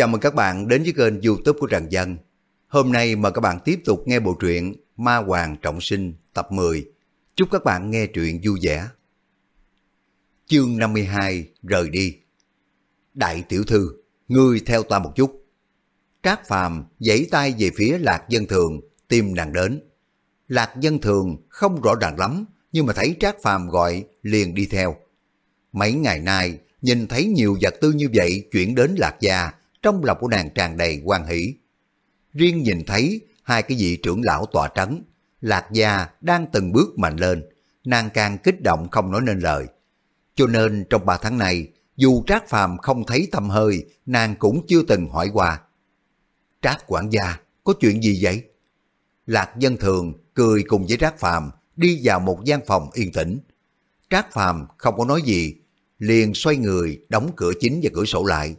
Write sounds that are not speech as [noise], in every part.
Chào mừng các bạn đến với kênh youtube của Trần Dân. Hôm nay mời các bạn tiếp tục nghe bộ truyện Ma Hoàng Trọng Sinh tập 10. Chúc các bạn nghe truyện vui vẻ. Chương 52 Rời đi Đại tiểu thư, ngươi theo ta một chút. Trác Phàm giãy tay về phía Lạc Dân Thường, tìm nàng đến. Lạc Dân Thường không rõ ràng lắm, nhưng mà thấy Trác Phàm gọi liền đi theo. Mấy ngày nay, nhìn thấy nhiều vật tư như vậy chuyển đến Lạc Gia, trong lòng của nàng tràn đầy quan hỷ. Riêng nhìn thấy hai cái vị trưởng lão tọa trấn, Lạc Gia đang từng bước mạnh lên, nàng càng kích động không nói nên lời. Cho nên trong ba tháng này, dù Trác Phàm không thấy tâm hơi, nàng cũng chưa từng hỏi qua. Trác quản gia, có chuyện gì vậy? Lạc dân thường cười cùng với Trác Phàm đi vào một gian phòng yên tĩnh. Trác Phàm không có nói gì, liền xoay người đóng cửa chính và cửa sổ lại.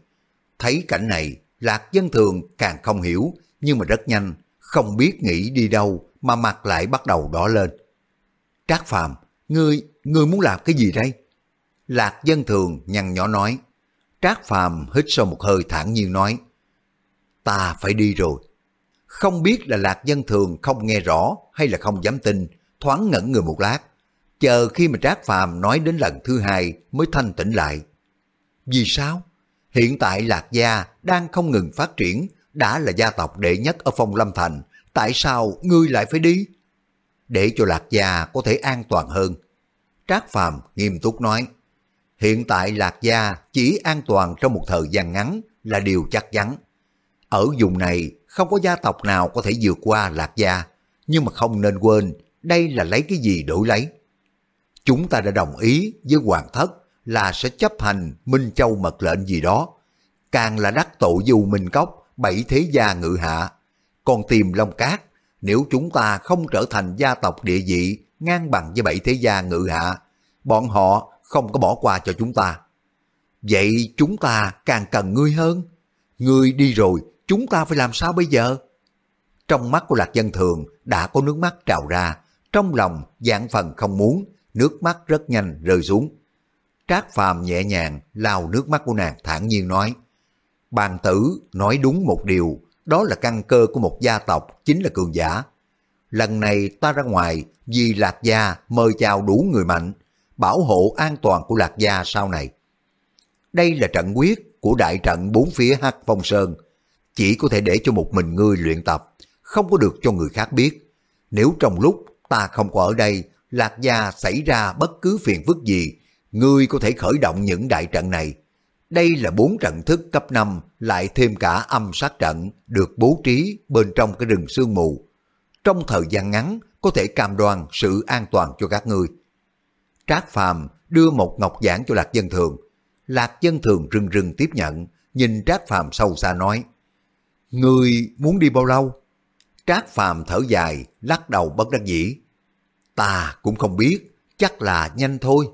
Thấy cảnh này, Lạc dân thường càng không hiểu, nhưng mà rất nhanh, không biết nghĩ đi đâu mà mặt lại bắt đầu đỏ lên. Trác Phàm, ngươi, ngươi muốn làm cái gì đây? Lạc dân thường nhăn nhỏ nói. Trác Phàm hít sâu một hơi thản nhiên nói. Ta phải đi rồi. Không biết là Lạc dân thường không nghe rõ hay là không dám tin, thoáng ngẩn người một lát. Chờ khi mà Trác Phàm nói đến lần thứ hai mới thanh tỉnh lại. Vì sao? Hiện tại Lạc Gia đang không ngừng phát triển, đã là gia tộc đệ nhất ở Phong Lâm Thành, tại sao ngươi lại phải đi? Để cho Lạc Gia có thể an toàn hơn. Trác Phàm nghiêm túc nói, hiện tại Lạc Gia chỉ an toàn trong một thời gian ngắn là điều chắc chắn. Ở vùng này không có gia tộc nào có thể vượt qua Lạc Gia, nhưng mà không nên quên đây là lấy cái gì đổi lấy. Chúng ta đã đồng ý với Hoàng Thất là sẽ chấp hành Minh Châu mật lệnh gì đó. Càng là đắc tội dù Minh Cốc, bảy thế gia ngự hạ. Còn tìm Long Cát, nếu chúng ta không trở thành gia tộc địa vị ngang bằng với bảy thế gia ngự hạ, bọn họ không có bỏ qua cho chúng ta. Vậy chúng ta càng cần ngươi hơn. Ngươi đi rồi, chúng ta phải làm sao bây giờ? Trong mắt của Lạc Dân Thường đã có nước mắt trào ra, trong lòng dạng phần không muốn, nước mắt rất nhanh rơi xuống. Trác Phàm nhẹ nhàng lau nước mắt của nàng thản nhiên nói, Bàn tử nói đúng một điều, đó là căn cơ của một gia tộc chính là cường giả. Lần này ta ra ngoài vì Lạc Gia mời chào đủ người mạnh, bảo hộ an toàn của Lạc Gia sau này. Đây là trận quyết của đại trận bốn phía Hắc Phong Sơn, chỉ có thể để cho một mình ngươi luyện tập, không có được cho người khác biết. Nếu trong lúc ta không có ở đây, Lạc Gia xảy ra bất cứ phiền phức gì, ngươi có thể khởi động những đại trận này. Đây là bốn trận thức cấp 5, lại thêm cả âm sát trận được bố trí bên trong cái rừng sương mù. Trong thời gian ngắn, có thể cam đoan sự an toàn cho các ngươi. Trác Phàm đưa một ngọc giảng cho Lạc Dân Thường. Lạc Dân Thường rừng rừng tiếp nhận, nhìn Trác Phàm sâu xa nói, Ngươi muốn đi bao lâu? Trác Phàm thở dài, lắc đầu bất đắc dĩ. Ta cũng không biết, chắc là nhanh thôi.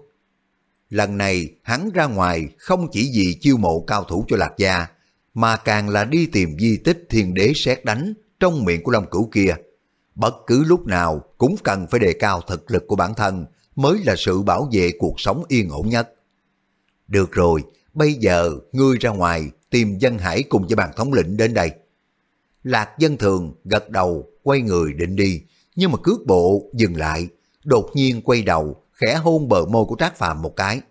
Lần này hắn ra ngoài không chỉ vì chiêu mộ cao thủ cho Lạc Gia, mà càng là đi tìm di tích thiên đế xét đánh trong miệng của Long Cửu kia. Bất cứ lúc nào cũng cần phải đề cao thực lực của bản thân mới là sự bảo vệ cuộc sống yên ổn nhất. Được rồi, bây giờ ngươi ra ngoài tìm dân hải cùng với bàn thống lĩnh đến đây. Lạc dân thường gật đầu quay người định đi, nhưng mà cước bộ dừng lại, đột nhiên quay đầu khẽ hôn bờ môi của Trác Phàm một cái.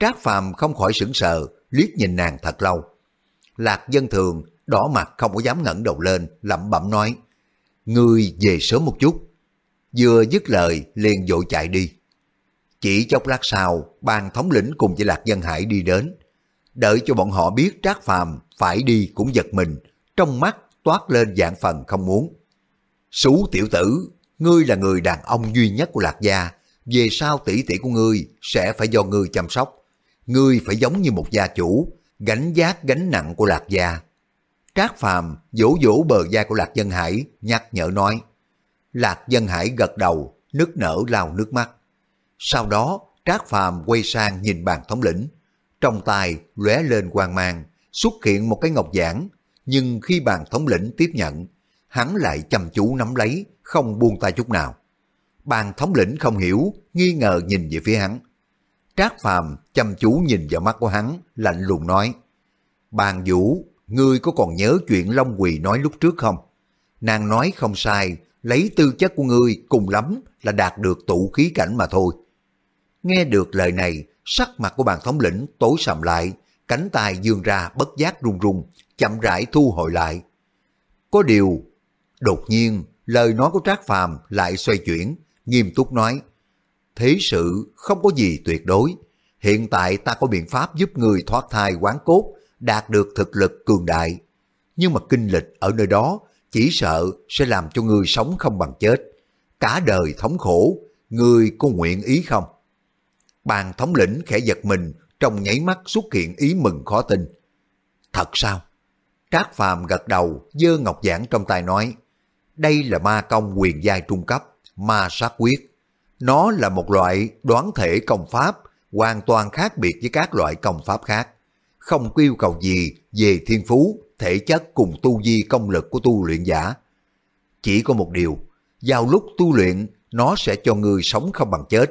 Trác Phàm không khỏi sững sờ, liếc nhìn nàng thật lâu. Lạc dân thường đỏ mặt không có dám ngẩng đầu lên, lẩm bẩm nói, Ngươi về sớm một chút. Vừa dứt lời liền vội chạy đi. Chỉ chốc lát sau, ban thống lĩnh cùng với Lạc Dân Hải đi đến. Đợi cho bọn họ biết Trác Phàm phải đi cũng giật mình, trong mắt toát lên dạng phần không muốn. Sú tiểu tử, ngươi là người đàn ông duy nhất của Lạc Gia, về sau tỷ tỷ của ngươi sẽ phải do ngươi chăm sóc. Ngươi phải giống như một gia chủ, gánh giác gánh nặng của Lạc Gia. Trác Phàm vỗ vỗ bờ vai của Lạc Dân Hải, nhắc nhở nói. Lạc Dân Hải gật đầu, nức nở lau nước mắt. Sau đó, Trác Phàm quay sang nhìn bàn thống lĩnh. Trong tay lóe lên quang mang, xuất hiện một cái ngọc giản. Nhưng khi bàn thống lĩnh tiếp nhận, hắn lại chăm chú nắm lấy, không buông tay chút nào. Bàn thống lĩnh không hiểu, nghi ngờ nhìn về phía hắn. Trác Phàm chăm chú nhìn vào mắt của hắn, lạnh lùng nói. Bàn vũ, ngươi có còn nhớ chuyện Long Quỳ nói lúc trước không? Nàng nói không sai, lấy tư chất của ngươi cùng lắm là đạt được tụ khí cảnh mà thôi. Nghe được lời này, sắc mặt của bàn thống lĩnh tối sầm lại, cánh tay dương ra bất giác run run, chậm rãi thu hồi lại. Có điều, đột nhiên, lời nói của Trác Phàm lại xoay chuyển, nghiêm túc nói, thế sự không có gì tuyệt đối, hiện tại ta có biện pháp giúp người thoát thai quán cốt, đạt được thực lực cường đại. Nhưng mà kinh lịch ở nơi đó chỉ sợ sẽ làm cho người sống không bằng chết. Cả đời thống khổ, người có nguyện ý không? Bàn thống lĩnh khẽ giật mình, trong nháy mắt xuất hiện ý mừng khó tin. Thật sao? Trác Phàm gật đầu, dơ ngọc giảng trong tay nói, đây là ma công quyền giai trung cấp, ma sát quyết. Nó là một loại đoán thể công pháp hoàn toàn khác biệt với các loại công pháp khác. Không yêu cầu gì về thiên phú, thể chất cùng tu vi công lực của tu luyện giả. Chỉ có một điều, vào lúc tu luyện, nó sẽ cho người sống không bằng chết,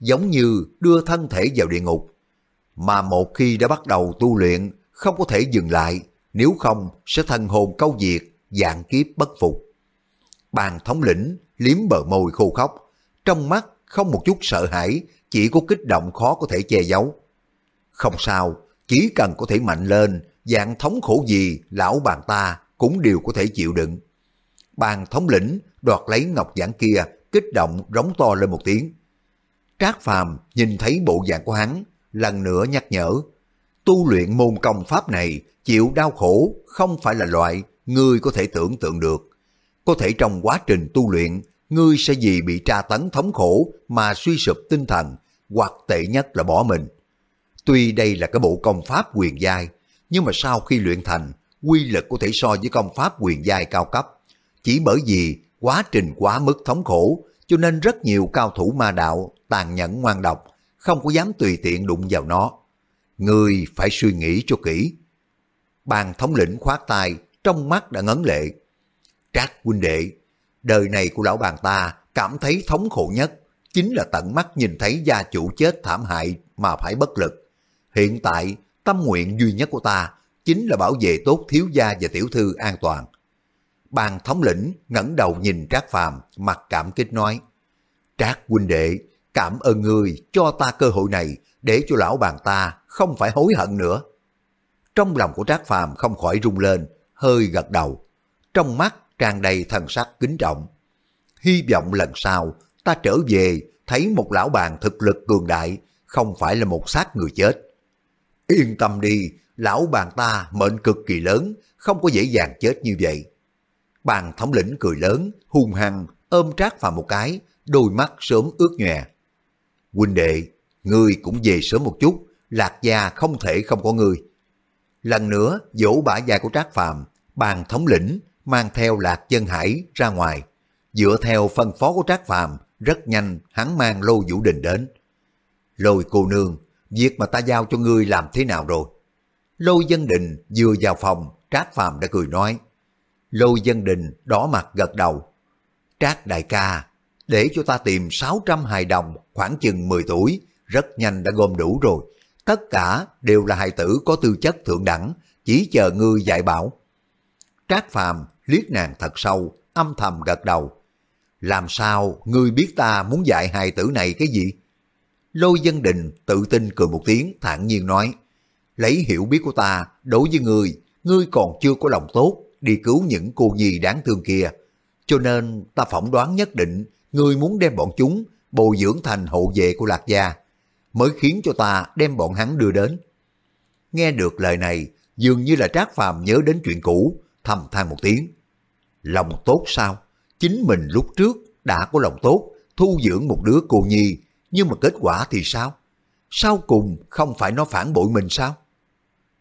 giống như đưa thân thể vào địa ngục. Mà một khi đã bắt đầu tu luyện, không có thể dừng lại, nếu không sẽ thân hồn câu diệt, dạng kiếp bất phục. Bàn thống lĩnh liếm bờ môi khô khóc, trong mắt không một chút sợ hãi, chỉ có kích động khó có thể che giấu. Không sao, chỉ cần có thể mạnh lên, dạng thống khổ gì lão bàn ta cũng đều có thể chịu đựng. Bàn thống lĩnh đoạt lấy ngọc giản kia, kích động rống to lên một tiếng. Trác Phàm nhìn thấy bộ dạng của hắn, lần nữa nhắc nhở. Tu luyện môn công pháp này, chịu đau khổ không phải là loại người có thể tưởng tượng được. Có thể trong quá trình tu luyện, ngươi sẽ vì bị tra tấn thống khổ mà suy sụp tinh thần, hoặc tệ nhất là bỏ mình. Tuy đây là cái bộ công pháp quyền giai, nhưng mà sau khi luyện thành, quy lực có thể so với công pháp quyền giai cao cấp. Chỉ bởi vì quá trình quá mức thống khổ, cho nên rất nhiều cao thủ ma đạo tàn nhẫn ngoan độc, không có dám tùy tiện đụng vào nó. Người phải suy nghĩ cho kỹ. Bàn thống lĩnh khoát tay, trong mắt đã ngấn lệ. Trác huynh đệ, đời này của lão bàn ta cảm thấy thống khổ nhất, chính là tận mắt nhìn thấy gia chủ chết thảm hại mà phải bất lực. Hiện tại, tâm nguyện duy nhất của ta chính là bảo vệ tốt thiếu gia và tiểu thư an toàn. Bàn thống lĩnh ngẩng đầu nhìn Trác Phàm mặt cảm kích nói, Trác huynh đệ, cảm ơn ngươi cho ta cơ hội này để cho lão bàn ta không phải hối hận nữa. Trong lòng của Trác Phàm không khỏi rung lên, hơi gật đầu. Trong mắt tràn đầy thần sắc kính trọng. Hy vọng lần sau ta trở về thấy một lão bàn thực lực cường đại, không phải là một xác người chết. Yên tâm đi, lão bàn ta mệnh cực kỳ lớn, không có dễ dàng chết như vậy. Bàn thống lĩnh cười lớn, hung hăng, ôm trác vào một cái, đôi mắt sớm ướt nhòe. Huynh đệ, ngươi cũng về sớm một chút, lạc gia không thể không có ngươi. Lần nữa, dỗ bả dài của trác phàm, bàn thống lĩnh mang theo lạc chân hải ra ngoài. Dựa theo phân phó của trác phàm, rất nhanh hắn mang lô vũ đình đến. Lôi cô nương, việc mà ta giao cho ngươi làm thế nào rồi? Lôi dân đình vừa vào phòng, trác phàm đã cười nói. Lôi dân đình đỏ mặt gật đầu. Trác đại ca, để cho ta tìm 600 hài đồng khoảng chừng 10 tuổi, rất nhanh đã gom đủ rồi. Tất cả đều là hài tử có tư chất thượng đẳng, chỉ chờ ngươi dạy bảo. Trác Phàm liếc nàng thật sâu, âm thầm gật đầu. Làm sao ngươi biết ta muốn dạy hài tử này cái gì? Lôi dân đình tự tin cười một tiếng thản nhiên nói. Lấy hiểu biết của ta đối với ngươi, ngươi còn chưa có lòng tốt đi cứu những cô nhi đáng thương kia. Cho nên ta phỏng đoán nhất định ngươi muốn đem bọn chúng bồi dưỡng thành hộ vệ của Lạc Gia, mới khiến cho ta đem bọn hắn đưa đến. Nghe được lời này, dường như là Trác Phàm nhớ đến chuyện cũ, thầm than một tiếng. Lòng tốt sao? Chính mình lúc trước đã có lòng tốt, thu dưỡng một đứa cô nhi, nhưng mà kết quả thì sao? Sau cùng không phải nó phản bội mình sao?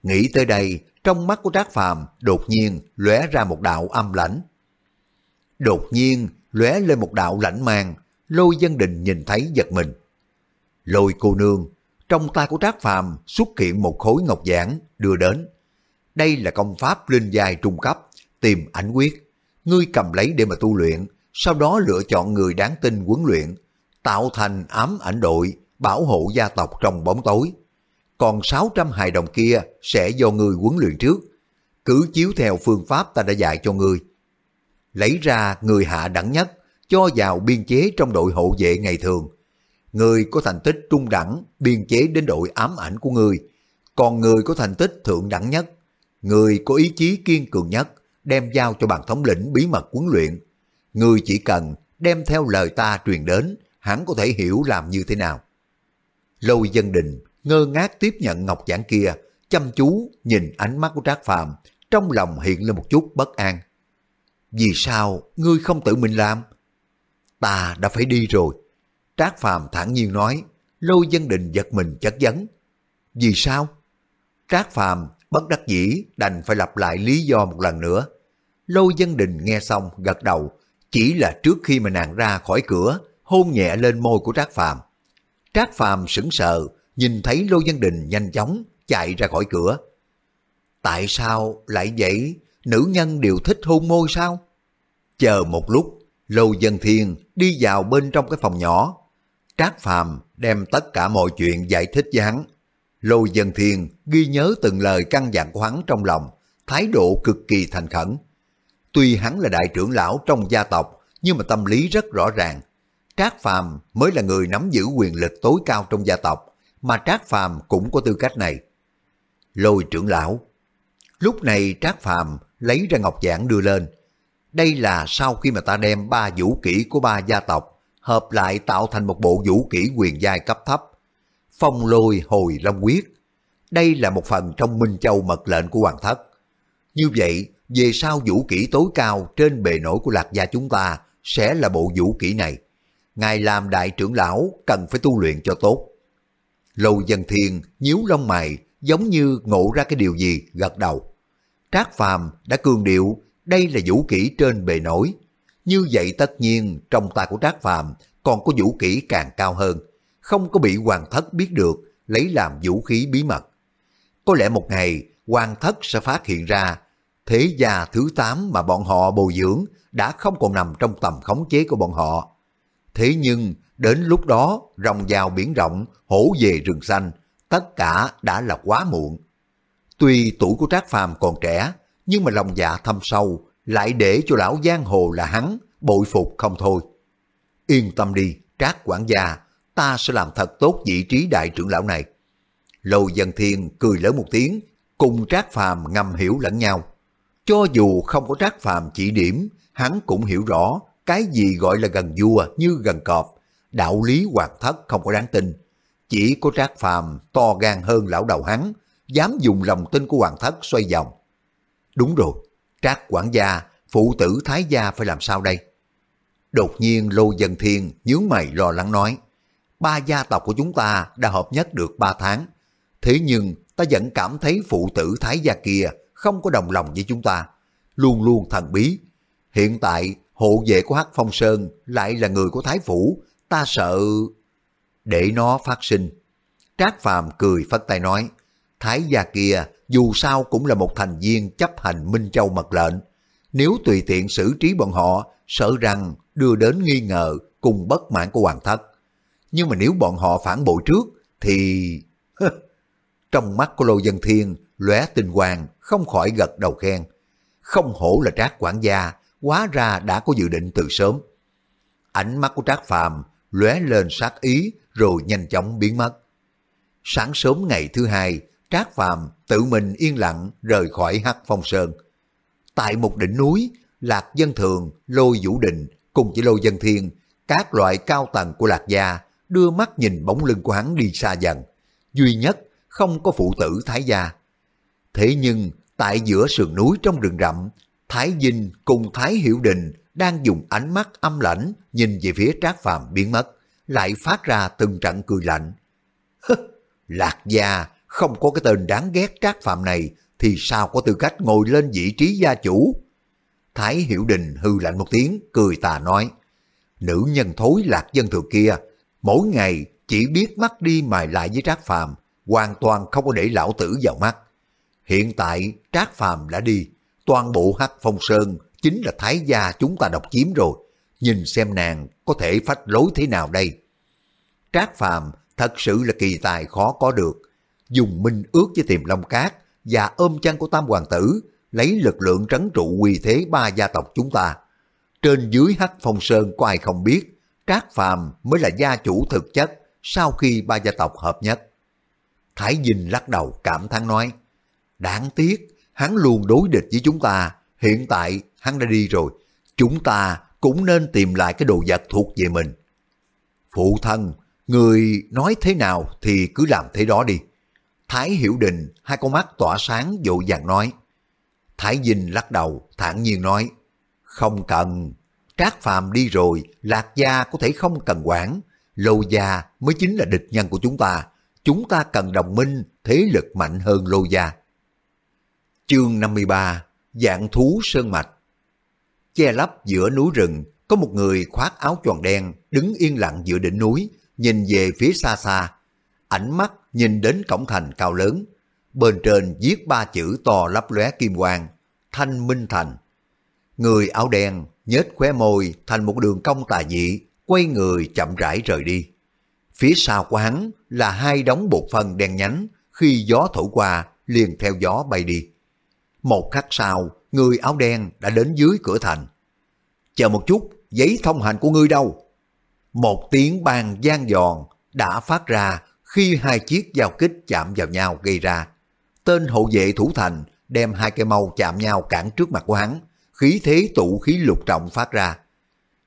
Nghĩ tới đây, trong mắt của Trác Phàm đột nhiên lóe ra một đạo âm lãnh. Đột nhiên lóe lên một đạo lãnh mang, lôi dân đình nhìn thấy giật mình. Lôi cô nương, trong tay của Trác Phàm xuất hiện một khối ngọc giản đưa đến. Đây là công pháp linh giai trung cấp, tìm ảnh quyết. Ngươi cầm lấy để mà tu luyện, sau đó lựa chọn người đáng tin huấn luyện, tạo thành ám ảnh đội, bảo hộ gia tộc trong bóng tối. Còn 600 hài đồng kia sẽ do người huấn luyện trước. cứ chiếu theo phương pháp ta đã dạy cho ngươi. Lấy ra người hạ đẳng nhất, cho vào biên chế trong đội hộ vệ ngày thường. Người có thành tích trung đẳng, biên chế đến đội ám ảnh của ngươi. Còn người có thành tích thượng đẳng nhất, người có ý chí kiên cường nhất, đem giao cho bàn thống lĩnh bí mật huấn luyện. Người chỉ cần đem theo lời ta truyền đến, hắn có thể hiểu làm như thế nào. Lôi dân đình ngơ ngác tiếp nhận ngọc giảng kia, chăm chú nhìn ánh mắt của Trác Phàm, trong lòng hiện lên một chút bất an. Vì sao ngươi không tự mình làm? Ta đã phải đi rồi. Trác Phàm thản nhiên nói, lôi dân đình giật mình chất vấn. Vì sao? Trác Phàm bất đắc dĩ đành phải lặp lại lý do một lần nữa. lô dân đình nghe xong gật đầu, chỉ là trước khi mà nàng ra khỏi cửa, hôn nhẹ lên môi của Trác Phàm. Trác Phàm sững sờ, nhìn thấy Lô Dân Đình nhanh chóng chạy ra khỏi cửa. Tại sao lại vậy? Nữ nhân đều thích hôn môi sao? Chờ một lúc, Lô Dân Thiên đi vào bên trong cái phòng nhỏ. Trác Phàm đem tất cả mọi chuyện giải thích với hắn. Lô Dân Thiên ghi nhớ từng lời căn dặn của hắn trong lòng, thái độ cực kỳ thành khẩn. Tuy hắn là đại trưởng lão trong gia tộc, nhưng mà tâm lý rất rõ ràng. Trác Phàm mới là người nắm giữ quyền lực tối cao trong gia tộc, mà Trác Phàm cũng có tư cách này. Lôi trưởng lão. Lúc này Trác Phàm lấy ra ngọc giản đưa lên. Đây là sau khi mà ta đem ba vũ kỹ của ba gia tộc hợp lại tạo thành một bộ vũ kỹ quyền giai cấp thấp. Phong lôi hồi long quyết. Đây là một phần trong Minh Châu mật lệnh của Hoàng Thất. Như vậy, về sau vũ kỹ tối cao trên bề nổi của lạc gia chúng ta sẽ là bộ vũ kỹ này. Ngài làm đại trưởng lão cần phải tu luyện cho tốt. Lâu dân thiên nhíu lông mày giống như ngộ ra cái điều gì gật đầu. Trác phàm đã cường điệu đây là vũ kỹ trên bề nổi. Như vậy tất nhiên trong tay của Trác phàm còn có vũ kỹ càng cao hơn. Không có bị hoàng thất biết được lấy làm vũ khí bí mật. Có lẽ một ngày hoàng thất sẽ phát hiện ra thế gia thứ 8 mà bọn họ bồi dưỡng đã không còn nằm trong tầm khống chế của bọn họ. Thế nhưng đến lúc đó rồng vào biển rộng, hổ về rừng xanh, tất cả đã là quá muộn. Tuy tuổi của Trác Phàm còn trẻ, nhưng mà lòng dạ thâm sâu, lại để cho lão giang hồ là hắn, bội phục không thôi. Yên tâm đi, Trác quản gia, ta sẽ làm thật tốt vị trí đại trưởng lão này. Lầu dân thiên cười lớn một tiếng, cùng Trác Phàm ngầm hiểu lẫn nhau. Cho dù không có Trác Phàm chỉ điểm, hắn cũng hiểu rõ cái gì gọi là gần vua như gần cọp, đạo lý hoàng thất không có đáng tin. Chỉ có Trác Phàm to gan hơn lão đầu hắn, dám dùng lòng tin của hoàng thất xoay vòng. Đúng rồi, Trác quản gia, phụ tử thái gia phải làm sao đây? Đột nhiên Lô Dân Thiên nhướng mày lo lắng nói, ba gia tộc của chúng ta đã hợp nhất được ba tháng, thế nhưng ta vẫn cảm thấy phụ tử thái gia kia không có đồng lòng với chúng ta, luôn luôn thần bí. Hiện tại hộ vệ của Hắc Phong Sơn lại là người của Thái Phủ, ta sợ... Để nó phát sinh. Trác Phàm cười phất tay nói, Thái gia kia dù sao cũng là một thành viên chấp hành Minh Châu mật lệnh. Nếu tùy tiện xử trí bọn họ, sợ rằng đưa đến nghi ngờ cùng bất mãn của Hoàng Thất. Nhưng mà nếu bọn họ phản bội trước, thì... [laughs] Trong mắt của Lô Dân Thiên, lóe tinh hoàng không khỏi gật đầu khen. Không hổ là trác quản gia, quá ra đã có dự định từ sớm. Ánh mắt của Trác Phàm lóe lên sát ý rồi nhanh chóng biến mất. Sáng sớm ngày thứ hai, Trác Phàm tự mình yên lặng rời khỏi Hắc Phong Sơn. Tại một đỉnh núi, Lạc Dân Thường, Lôi Vũ đình cùng với Lôi Dân Thiên, các loại cao tầng của Lạc Gia đưa mắt nhìn bóng lưng của hắn đi xa dần. Duy nhất không có phụ tử Thái Gia. Thế nhưng, tại giữa sườn núi trong rừng rậm, Thái Dinh cùng Thái Hiểu Đình đang dùng ánh mắt âm lãnh nhìn về phía Trác Phàm biến mất, lại phát ra từng trận cười lạnh. Lạc gia không có cái tên đáng ghét Trác Phàm này thì sao có tư cách ngồi lên vị trí gia chủ? Thái Hiểu Đình hư lạnh một tiếng, cười tà nói, nữ nhân thối lạc dân thường kia, mỗi ngày chỉ biết mắt đi mài lại với Trác Phàm, hoàn toàn không có để lão tử vào mắt. Hiện tại Trác Phàm đã đi, toàn bộ Hắc Phong Sơn chính là thái gia chúng ta độc chiếm rồi. Nhìn xem nàng có thể phách lối thế nào đây. Trác Phàm thật sự là kỳ tài khó có được. Dùng minh ước với tiềm long cát và ôm chân của tam hoàng tử, lấy lực lượng trấn trụ quy thế ba gia tộc chúng ta. Trên dưới hắc phong sơn có ai không biết, Trác Phàm mới là gia chủ thực chất sau khi ba gia tộc hợp nhất. Thái Dinh lắc đầu cảm thán nói, đáng tiếc, hắn luôn đối địch với chúng ta, hiện tại hắn đã đi rồi, chúng ta cũng nên tìm lại cái đồ vật thuộc về mình. Phụ thân, người nói thế nào thì cứ làm thế đó đi. Thái Hiểu Đình hai con mắt tỏa sáng dội vàng nói. Thái Dinh lắc đầu thản nhiên nói, không cần, Trác Phàm đi rồi, Lạc Gia có thể không cần quản, Lô Gia mới chính là địch nhân của chúng ta, chúng ta cần đồng minh, thế lực mạnh hơn Lô Gia. Chương 53 Dạng thú sơn mạch Che lấp giữa núi rừng, có một người khoác áo tròn đen đứng yên lặng giữa đỉnh núi, nhìn về phía xa xa. Ánh mắt nhìn đến cổng thành cao lớn. Bên trên viết ba chữ to lấp lóe kim quang, Thanh Minh Thành. Người áo đen nhếch khóe môi thành một đường cong tà dị, quay người chậm rãi rời đi. Phía sau của hắn là hai đống bột phân đen nhánh, khi gió thổi qua liền theo gió bay đi. Một khắc sau, người áo đen đã đến dưới cửa thành. Chờ một chút, giấy thông hành của ngươi đâu? Một tiếng bàn gian giòn đã phát ra khi hai chiếc giao kích chạm vào nhau gây ra. Tên hộ vệ thủ thành đem hai cây mâu chạm nhau cản trước mặt của hắn, khí thế tụ khí lục trọng phát ra.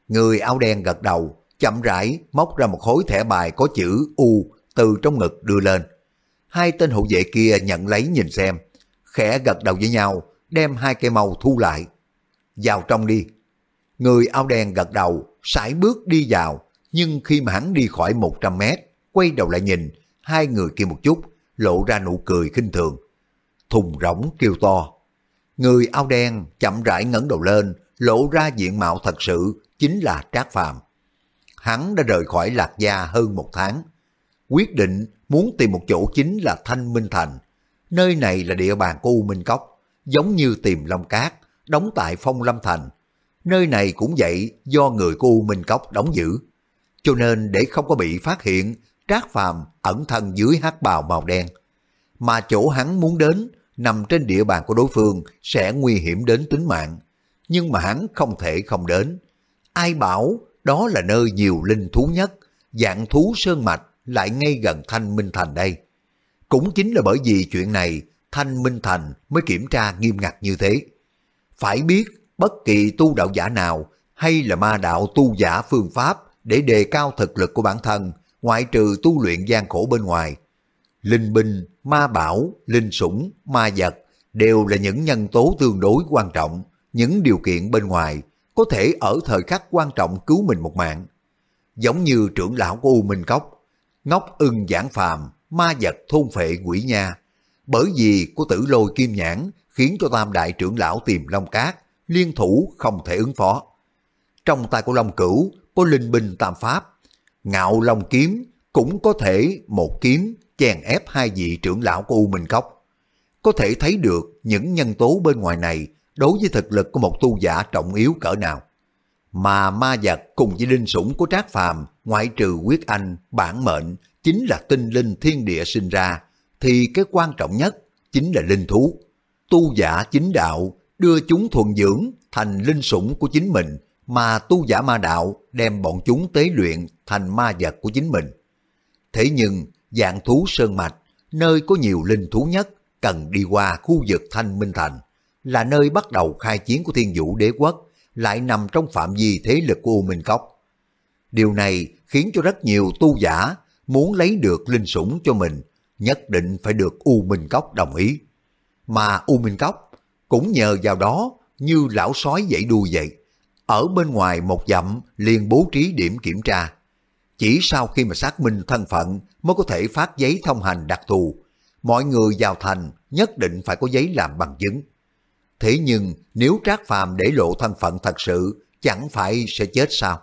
Người áo đen gật đầu, chậm rãi móc ra một khối thẻ bài có chữ U từ trong ngực đưa lên. Hai tên hộ vệ kia nhận lấy nhìn xem, khẽ gật đầu với nhau, đem hai cây màu thu lại. Vào trong đi. Người áo đen gật đầu, sải bước đi vào, nhưng khi mà hắn đi khỏi 100 mét, quay đầu lại nhìn, hai người kia một chút, lộ ra nụ cười khinh thường. Thùng rỗng kêu to. Người áo đen chậm rãi ngẩng đầu lên, lộ ra diện mạo thật sự chính là Trác Phàm. Hắn đã rời khỏi Lạc Gia hơn một tháng, quyết định muốn tìm một chỗ chính là Thanh Minh Thành. Nơi này là địa bàn của U Minh Cốc, giống như tìm Long Cát, đóng tại Phong Lâm Thành. Nơi này cũng vậy do người của U Minh Cốc đóng giữ. Cho nên để không có bị phát hiện, Trác Phàm ẩn thân dưới hát bào màu đen. Mà chỗ hắn muốn đến nằm trên địa bàn của đối phương sẽ nguy hiểm đến tính mạng. Nhưng mà hắn không thể không đến. Ai bảo đó là nơi nhiều linh thú nhất, dạng thú sơn mạch lại ngay gần Thanh Minh Thành đây. Cũng chính là bởi vì chuyện này, Thanh Minh Thành mới kiểm tra nghiêm ngặt như thế. Phải biết, bất kỳ tu đạo giả nào hay là ma đạo tu giả phương pháp để đề cao thực lực của bản thân, ngoại trừ tu luyện gian khổ bên ngoài, linh binh, ma bảo, linh sủng, ma vật đều là những nhân tố tương đối quan trọng, những điều kiện bên ngoài có thể ở thời khắc quan trọng cứu mình một mạng. Giống như trưởng lão của U Minh Cốc, ngốc ưng giảng phàm, ma vật thôn phệ quỷ nha. Bởi vì của tử lôi kim nhãn khiến cho tam đại trưởng lão tìm Long Cát, liên thủ không thể ứng phó. Trong tay của Long Cửu có linh binh tam pháp, ngạo Long Kiếm cũng có thể một kiếm chèn ép hai vị trưởng lão của U Minh Cốc. Có thể thấy được những nhân tố bên ngoài này đối với thực lực của một tu giả trọng yếu cỡ nào. Mà ma vật cùng với linh sủng của Trác Phàm ngoại trừ quyết anh, bản mệnh chính là tinh linh thiên địa sinh ra, thì cái quan trọng nhất chính là linh thú. Tu giả chính đạo đưa chúng thuần dưỡng thành linh sủng của chính mình, mà tu giả ma đạo đem bọn chúng tế luyện thành ma vật của chính mình. Thế nhưng dạng thú sơn mạch, nơi có nhiều linh thú nhất, cần đi qua khu vực Thanh Minh Thành, là nơi bắt đầu khai chiến của thiên vũ đế quốc, lại nằm trong phạm vi thế lực của U Minh Cốc. Điều này khiến cho rất nhiều tu giả muốn lấy được linh sủng cho mình, nhất định phải được U Minh Cốc đồng ý. Mà U Minh Cốc cũng nhờ vào đó như lão sói dậy đuôi vậy. Ở bên ngoài một dặm liền bố trí điểm kiểm tra. Chỉ sau khi mà xác minh thân phận mới có thể phát giấy thông hành đặc thù. Mọi người vào thành nhất định phải có giấy làm bằng chứng. Thế nhưng nếu Trác Phàm để lộ thân phận thật sự chẳng phải sẽ chết sao?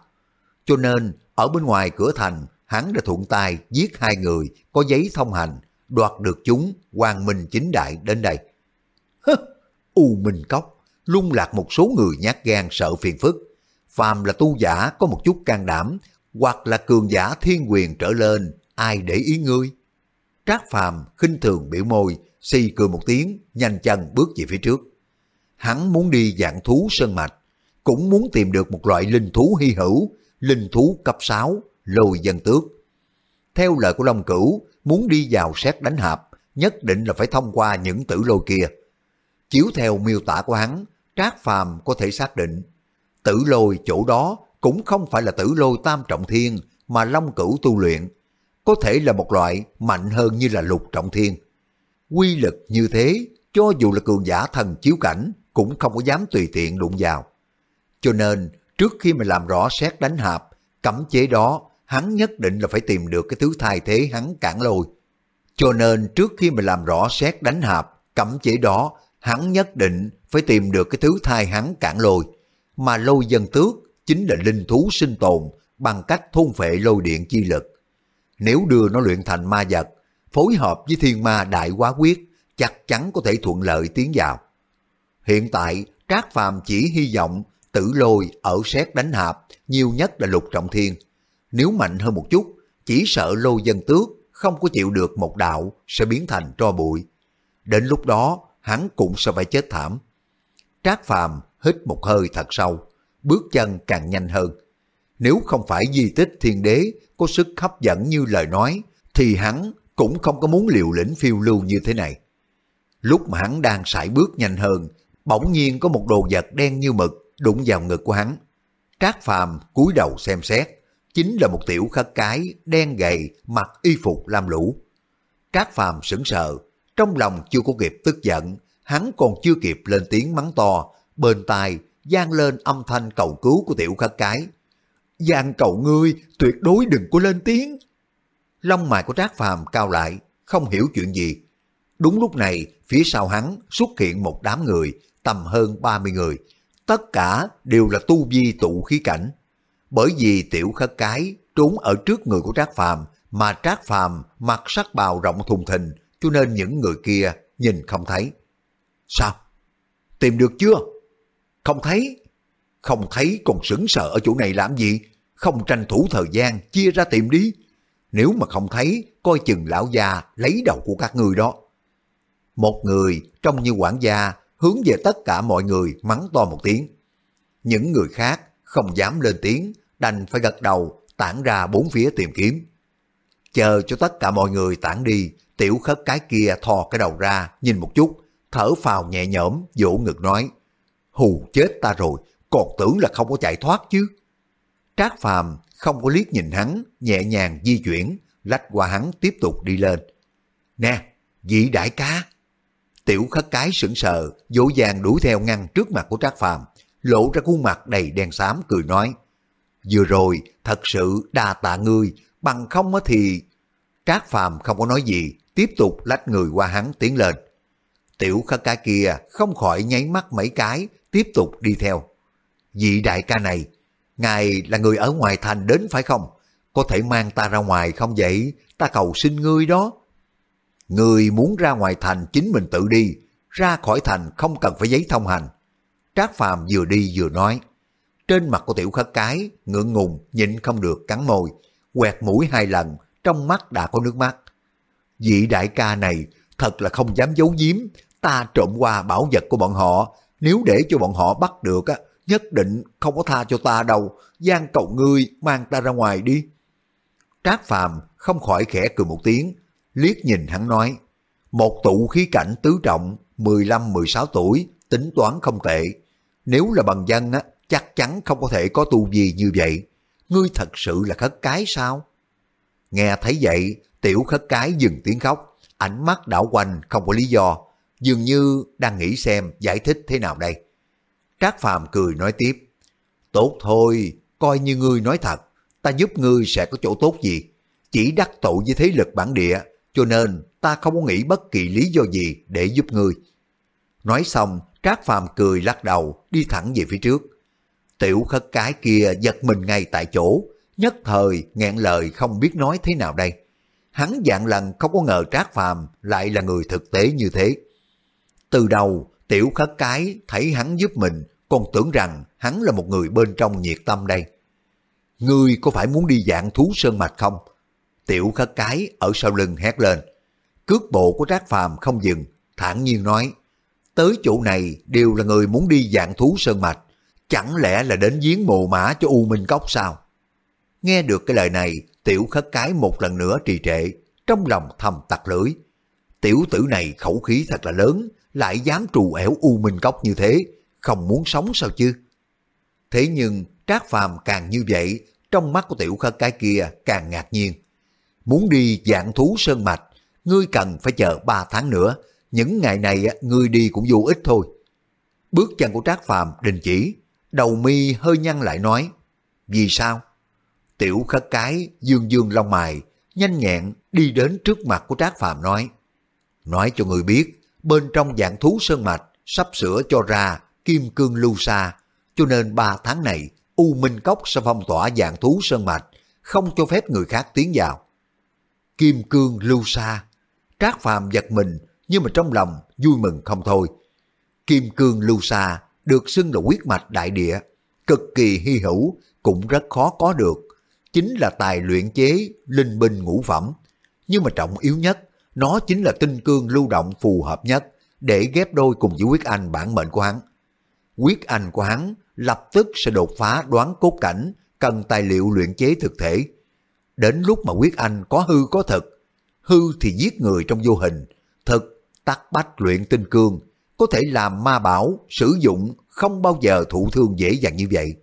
Cho nên ở bên ngoài cửa thành hắn đã thuận tay giết hai người có giấy thông hành đoạt được chúng quang minh chính đại đến đây. Hứ, U Minh Cốc lung lạc một số người nhát gan sợ phiền phức. Phàm là tu giả có một chút can đảm hoặc là cường giả thiên quyền trở lên ai để ý ngươi? Trác Phàm khinh thường biểu môi, xì cười một tiếng, nhanh chân bước về phía trước. hắn muốn đi dạng thú sơn mạch, cũng muốn tìm được một loại linh thú hy hữu, linh thú cấp 6, lôi dân tước. Theo lời của Long Cửu, muốn đi vào xét đánh hạp, nhất định là phải thông qua những tử lôi kia. Chiếu theo miêu tả của hắn, Trác Phàm có thể xác định, tử lôi chỗ đó cũng không phải là tử lôi tam trọng thiên mà Long Cửu tu luyện, có thể là một loại mạnh hơn như là lục trọng thiên. Quy lực như thế, cho dù là cường giả thần chiếu cảnh, cũng không có dám tùy tiện đụng vào. Cho nên, trước khi mà làm rõ xét đánh hạp, cấm chế đó, hắn nhất định là phải tìm được cái thứ thay thế hắn cản lôi. Cho nên, trước khi mà làm rõ xét đánh hạp, cấm chế đó, hắn nhất định phải tìm được cái thứ thay hắn cản lôi. Mà lôi dân tước chính là linh thú sinh tồn bằng cách thôn phệ lôi điện chi lực. Nếu đưa nó luyện thành ma vật, phối hợp với thiên ma đại quá quyết, chắc chắn có thể thuận lợi tiến vào. Hiện tại, Trác Phàm chỉ hy vọng tử lôi ở xét đánh hạp nhiều nhất là lục trọng thiên. Nếu mạnh hơn một chút, chỉ sợ lôi dân tước không có chịu được một đạo sẽ biến thành tro bụi. Đến lúc đó, hắn cũng sẽ phải chết thảm. Trác Phàm hít một hơi thật sâu, bước chân càng nhanh hơn. Nếu không phải di tích thiên đế có sức hấp dẫn như lời nói, thì hắn cũng không có muốn liều lĩnh phiêu lưu như thế này. Lúc mà hắn đang sải bước nhanh hơn, bỗng nhiên có một đồ vật đen như mực đụng vào ngực của hắn. Trác Phàm cúi đầu xem xét, chính là một tiểu khất cái đen gầy mặc y phục lam lũ. Trác Phàm sững sờ, trong lòng chưa có kịp tức giận, hắn còn chưa kịp lên tiếng mắng to, bên tai vang lên âm thanh cầu cứu của tiểu khất cái. Gian cầu ngươi, tuyệt đối đừng có lên tiếng. Lông mày của Trác Phàm cao lại, không hiểu chuyện gì. Đúng lúc này, phía sau hắn xuất hiện một đám người, tầm hơn 30 người. Tất cả đều là tu vi tụ khí cảnh. Bởi vì tiểu khất cái trốn ở trước người của Trác Phàm mà Trác Phàm mặc sắc bào rộng thùng thình, cho nên những người kia nhìn không thấy. Sao? Tìm được chưa? Không thấy. Không thấy còn sững sờ ở chỗ này làm gì? Không tranh thủ thời gian chia ra tìm đi. Nếu mà không thấy, coi chừng lão già lấy đầu của các người đó. Một người trông như quản gia hướng về tất cả mọi người mắng to một tiếng. Những người khác không dám lên tiếng, đành phải gật đầu tản ra bốn phía tìm kiếm. Chờ cho tất cả mọi người tản đi, tiểu khất cái kia thò cái đầu ra, nhìn một chút, thở phào nhẹ nhõm, vỗ ngực nói, hù chết ta rồi, còn tưởng là không có chạy thoát chứ. Trác phàm không có liếc nhìn hắn, nhẹ nhàng di chuyển, lách qua hắn tiếp tục đi lên. Nè, vị đại ca! Tiểu khất cái sững sờ, dỗ dàng đuổi theo ngăn trước mặt của Trác phàm, lộ ra khuôn mặt đầy đen xám cười nói. Vừa rồi, thật sự đa tạ ngươi, bằng không thì... Trác phàm không có nói gì, tiếp tục lách người qua hắn tiến lên. Tiểu khất cái kia không khỏi nháy mắt mấy cái, tiếp tục đi theo. Vị đại ca này, ngài là người ở ngoài thành đến phải không? Có thể mang ta ra ngoài không vậy? Ta cầu xin ngươi đó. Người muốn ra ngoài thành chính mình tự đi, ra khỏi thành không cần phải giấy thông hành. Trác Phàm vừa đi vừa nói. Trên mặt của tiểu khất cái, ngượng ngùng, nhịn không được cắn môi, quẹt mũi hai lần, trong mắt đã có nước mắt. Vị đại ca này thật là không dám giấu giếm, ta trộm qua bảo vật của bọn họ, nếu để cho bọn họ bắt được á, nhất định không có tha cho ta đâu, gian cậu ngươi mang ta ra ngoài đi. Trác Phàm không khỏi khẽ cười một tiếng, liếc nhìn hắn nói, một tụ khí cảnh tứ trọng, 15-16 tuổi, tính toán không tệ. Nếu là bằng dân á, chắc chắn không có thể có tu gì như vậy. Ngươi thật sự là khất cái sao? Nghe thấy vậy, tiểu khất cái dừng tiếng khóc, ánh mắt đảo quanh không có lý do, dường như đang nghĩ xem giải thích thế nào đây. Trác Phàm cười nói tiếp, tốt thôi, coi như ngươi nói thật, ta giúp ngươi sẽ có chỗ tốt gì. Chỉ đắc tội với thế lực bản địa, cho nên ta không có nghĩ bất kỳ lý do gì để giúp ngươi. Nói xong, Trác Phàm cười lắc đầu, đi thẳng về phía trước. Tiểu khất cái kia giật mình ngay tại chỗ, nhất thời nghẹn lời không biết nói thế nào đây. Hắn dạng lần không có ngờ Trác Phàm lại là người thực tế như thế. Từ đầu, tiểu khất cái thấy hắn giúp mình, còn tưởng rằng hắn là một người bên trong nhiệt tâm đây. Ngươi có phải muốn đi dạng thú sơn mạch không? Tiểu khất cái ở sau lưng hét lên. Cước bộ của Trác Phàm không dừng, thản nhiên nói, tới chỗ này đều là người muốn đi dạng thú sơn mạch, chẳng lẽ là đến giếng mồ mã cho U Minh Cốc sao? Nghe được cái lời này, tiểu khất cái một lần nữa trì trệ, trong lòng thầm tặc lưỡi. Tiểu tử này khẩu khí thật là lớn, lại dám trù ẻo U Minh Cốc như thế, không muốn sống sao chứ? Thế nhưng Trác Phàm càng như vậy, trong mắt của tiểu khất cái kia càng ngạc nhiên. Muốn đi dạng thú sơn mạch, ngươi cần phải chờ ba tháng nữa, những ngày này ngươi đi cũng vô ích thôi. Bước chân của Trác Phàm đình chỉ, đầu mi hơi nhăn lại nói, vì sao? Tiểu khất cái dương dương lông mày, nhanh nhẹn đi đến trước mặt của Trác Phàm nói, nói cho người biết, bên trong dạng thú sơn mạch sắp sửa cho ra kim cương lưu xa cho nên ba tháng này U Minh Cốc sẽ phong tỏa dạng thú sơn mạch, không cho phép người khác tiến vào. Kim cương lưu xa Trác Phàm giật mình nhưng mà trong lòng vui mừng không thôi. Kim cương lưu xa được xưng là huyết mạch đại địa, cực kỳ hy hữu, cũng rất khó có được. Chính là tài luyện chế linh binh ngũ phẩm. Nhưng mà trọng yếu nhất, nó chính là tinh cương lưu động phù hợp nhất để ghép đôi cùng với quyết anh bản mệnh của hắn. Quyết anh của hắn lập tức sẽ đột phá đoán cốt cảnh, cần tài liệu luyện chế thực thể. Đến lúc mà quyết anh có hư có thật, hư thì giết người trong vô hình, thực tắc bách luyện tinh cương, có thể làm ma bảo, sử dụng không bao giờ thụ thương dễ dàng như vậy.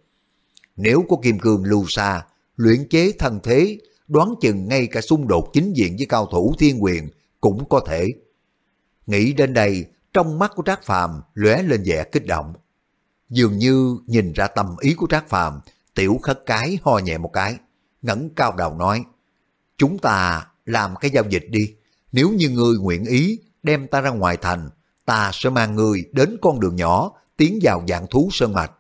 Nếu có kim cương lưu xa, luyện chế thân thế, đoán chừng ngay cả xung đột chính diện với cao thủ thiên quyền cũng có thể. Nghĩ đến đây, trong mắt của Trác Phàm lóe lên vẻ kích động. Dường như nhìn ra tâm ý của Trác Phàm, tiểu khất cái ho nhẹ một cái, ngẩng cao đầu nói, chúng ta làm cái giao dịch đi, nếu như ngươi nguyện ý đem ta ra ngoài thành, ta sẽ mang ngươi đến con đường nhỏ tiến vào dạng thú sơn mạch.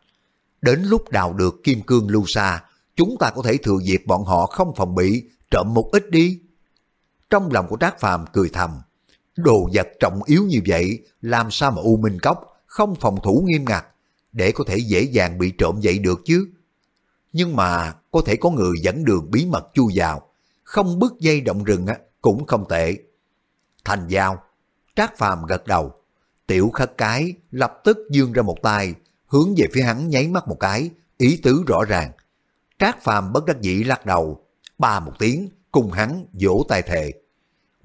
Đến lúc đào được kim cương lưu xa, chúng ta có thể thừa dịp bọn họ không phòng bị, trộm một ít đi. Trong lòng của Trác Phàm cười thầm, đồ vật trọng yếu như vậy, làm sao mà U Minh Cốc không phòng thủ nghiêm ngặt, để có thể dễ dàng bị trộm dậy được chứ. Nhưng mà có thể có người dẫn đường bí mật chui vào, không bước dây động rừng á, cũng không tệ. Thành giao, Trác Phàm gật đầu, tiểu khất cái lập tức dương ra một tay, hướng về phía hắn nháy mắt một cái, ý tứ rõ ràng. Trác Phàm bất đắc dĩ lắc đầu, ba một tiếng, cùng hắn vỗ tay thề.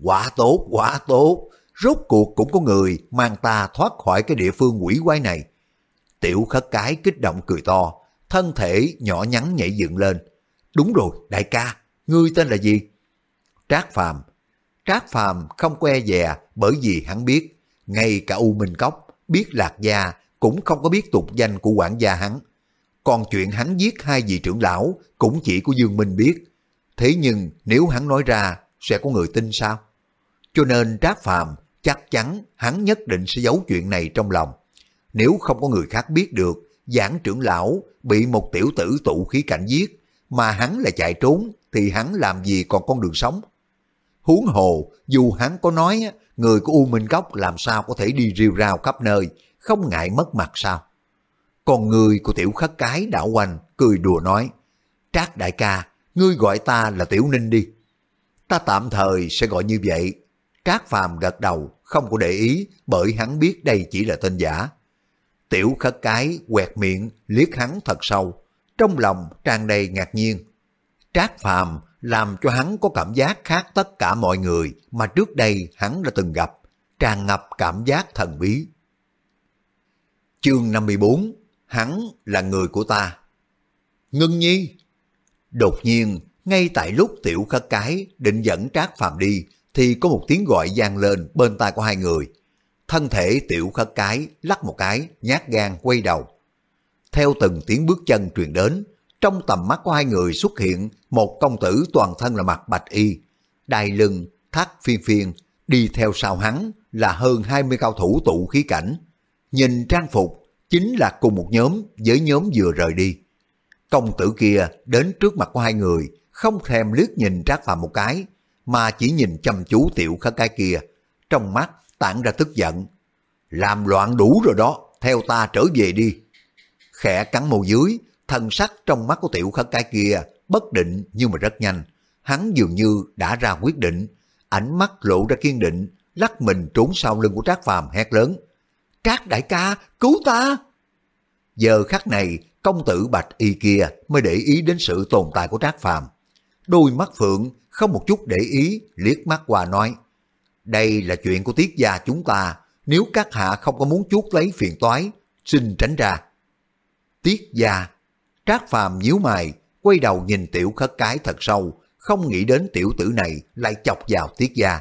Quả tốt, quả tốt, rốt cuộc cũng có người mang ta thoát khỏi cái địa phương quỷ quái này. Tiểu khất cái kích động cười to, thân thể nhỏ nhắn nhảy dựng lên. Đúng rồi, đại ca, ngươi tên là gì? Trác Phàm. Trác Phàm không que dè bởi vì hắn biết, ngay cả U Minh Cốc, biết Lạc Gia cũng không có biết tục danh của quản gia hắn. Còn chuyện hắn giết hai vị trưởng lão cũng chỉ của Dương Minh biết. Thế nhưng nếu hắn nói ra, sẽ có người tin sao? Cho nên Trác Phàm chắc chắn hắn nhất định sẽ giấu chuyện này trong lòng. Nếu không có người khác biết được, giảng trưởng lão bị một tiểu tử tụ khí cảnh giết, mà hắn lại chạy trốn, thì hắn làm gì còn con đường sống? Huống hồ, dù hắn có nói, người của U Minh Cốc làm sao có thể đi rêu rao khắp nơi, không ngại mất mặt sao? Còn người của tiểu khất cái đảo quanh, cười đùa nói, Trác đại ca, ngươi gọi ta là tiểu ninh đi. Ta tạm thời sẽ gọi như vậy. Trác phàm gật đầu, không có để ý, bởi hắn biết đây chỉ là tên giả. Tiểu khất cái quẹt miệng, liếc hắn thật sâu, trong lòng tràn đầy ngạc nhiên. Trác phàm làm cho hắn có cảm giác khác tất cả mọi người mà trước đây hắn đã từng gặp, tràn ngập cảm giác thần bí. Chương 54 Hắn là người của ta Ngân nhi Đột nhiên, ngay tại lúc tiểu khất cái định dẫn trác phàm đi, thì có một tiếng gọi vang lên bên tai của hai người. Thân thể tiểu khất cái lắc một cái, nhát gan quay đầu. Theo từng tiếng bước chân truyền đến, trong tầm mắt của hai người xuất hiện một công tử toàn thân là mặt bạch y, đai lưng, thắt phiên phiên, đi theo sau hắn là hơn 20 cao thủ tụ khí cảnh. Nhìn trang phục chính là cùng một nhóm với nhóm vừa rời đi. Công tử kia đến trước mặt của hai người, không thèm liếc nhìn Trác Phàm một cái, mà chỉ nhìn chăm chú tiểu khất cái kia, trong mắt tản ra tức giận. Làm loạn đủ rồi đó, theo ta trở về đi. Khẽ cắn môi dưới, thần sắc trong mắt của tiểu khất cái kia bất định nhưng mà rất nhanh. Hắn dường như đã ra quyết định, ánh mắt lộ ra kiên định, lắc mình trốn sau lưng của Trác Phàm hét lớn. Trác đại ca, cứu ta! Giờ khắc này, công tử bạch y kia mới để ý đến sự tồn tại của Trác Phàm. Đôi mắt phượng không một chút để ý, liếc mắt qua nói, đây là chuyện của tiết gia chúng ta, nếu các hạ không có muốn chuốt lấy phiền toái, xin tránh ra. Tiết gia, Trác Phàm nhíu mày, quay đầu nhìn tiểu khất cái thật sâu, không nghĩ đến tiểu tử này lại chọc vào tiết gia.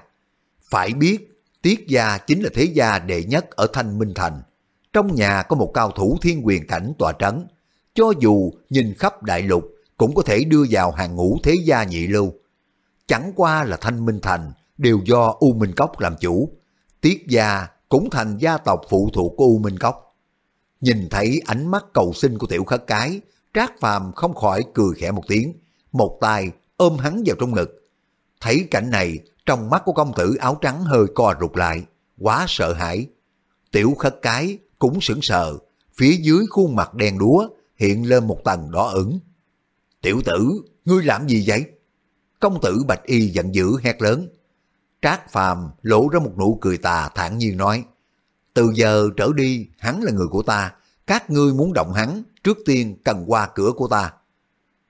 Phải biết, tiết gia chính là thế gia đệ nhất ở Thanh Minh Thành. Trong nhà có một cao thủ thiên quyền cảnh tòa trấn. Cho dù nhìn khắp đại lục, cũng có thể đưa vào hàng ngũ thế gia nhị lưu. Chẳng qua là Thanh Minh Thành đều do U Minh Cốc làm chủ. Tiết gia cũng thành gia tộc phụ thuộc của U Minh Cốc. Nhìn thấy ánh mắt cầu xin của tiểu khất cái, Trác Phàm không khỏi cười khẽ một tiếng, một tay ôm hắn vào trong ngực. Thấy cảnh này, trong mắt của công tử áo trắng hơi co rụt lại, quá sợ hãi. Tiểu khất cái cũng sững sờ, phía dưới khuôn mặt đen đúa hiện lên một tầng đỏ ửng. Tiểu tử, ngươi làm gì vậy? Công tử Bạch Y giận dữ hét lớn. Trác Phàm lộ ra một nụ cười tà thản nhiên nói, từ giờ trở đi hắn là người của ta, các ngươi muốn động hắn, trước tiên cần qua cửa của ta.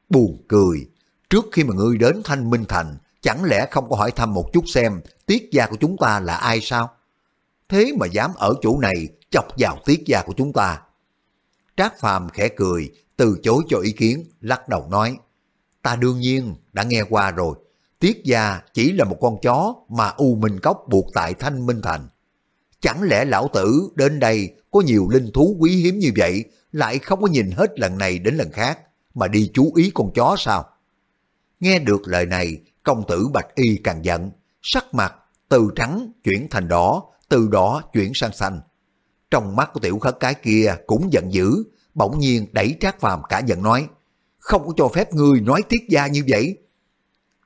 Buồn cười, trước khi mà ngươi đến Thanh Minh Thành, chẳng lẽ không có hỏi thăm một chút xem tiết gia của chúng ta là ai sao? Thế mà dám ở chỗ này chọc vào tiết gia của chúng ta. Trác Phàm khẽ cười, từ chối cho ý kiến, lắc đầu nói, ta đương nhiên đã nghe qua rồi, tiết gia chỉ là một con chó mà U Minh Cốc buộc tại Thanh Minh Thành. Chẳng lẽ lão tử đến đây có nhiều linh thú quý hiếm như vậy lại không có nhìn hết lần này đến lần khác mà đi chú ý con chó sao? Nghe được lời này, công tử Bạch Y càng giận, sắc mặt từ trắng chuyển thành đỏ, từ đỏ chuyển sang xanh. Trong mắt của tiểu khất cái kia cũng giận dữ, bỗng nhiên đẩy Trác Phàm cả giận nói, không có cho phép ngươi nói tiết gia như vậy.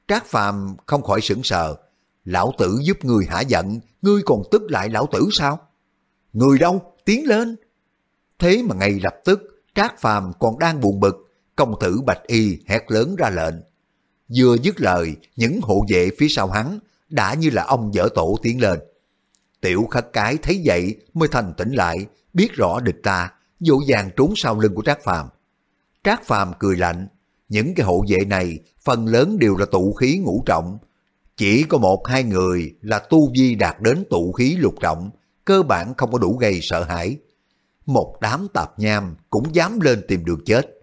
Trác Phàm không khỏi sững sờ, lão tử giúp người hả giận, ngươi còn tức lại lão tử sao? Người đâu? Tiến lên! Thế mà ngay lập tức, Trác Phàm còn đang buồn bực, công tử Bạch Y hét lớn ra lệnh. Vừa dứt lời, những hộ vệ phía sau hắn đã như là ông dở tổ tiến lên. Tiểu khất cái thấy vậy mới thành tỉnh lại, biết rõ địch ta, dỗ dàng trốn sau lưng của Trác Phàm. Trác Phàm cười lạnh, những cái hộ vệ này phần lớn đều là tụ khí ngũ trọng. Chỉ có một hai người là tu vi đạt đến tụ khí lục trọng, cơ bản không có đủ gây sợ hãi. Một đám tạp nham cũng dám lên tìm đường chết.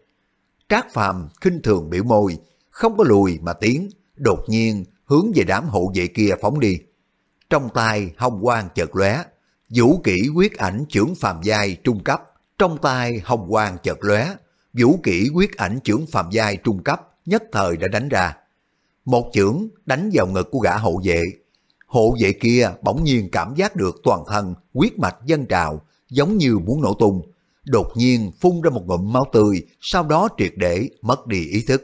Trác Phàm khinh thường biểu môi, không có lùi mà tiến, đột nhiên hướng về đám hộ vệ kia phóng đi. Trong tay hồng quang chợt lóe, vũ kỹ quyết ảnh trưởng phàm giai trung cấp, trong tay hồng quang chợt lóe, vũ kỹ quyết ảnh trưởng phạm giai trung cấp nhất thời đã đánh ra. Một chưởng đánh vào ngực của gã hộ vệ. Hộ vệ kia bỗng nhiên cảm giác được toàn thân huyết mạch dân trào, giống như muốn nổ tung. Đột nhiên phun ra một ngụm máu tươi, sau đó triệt để mất đi ý thức.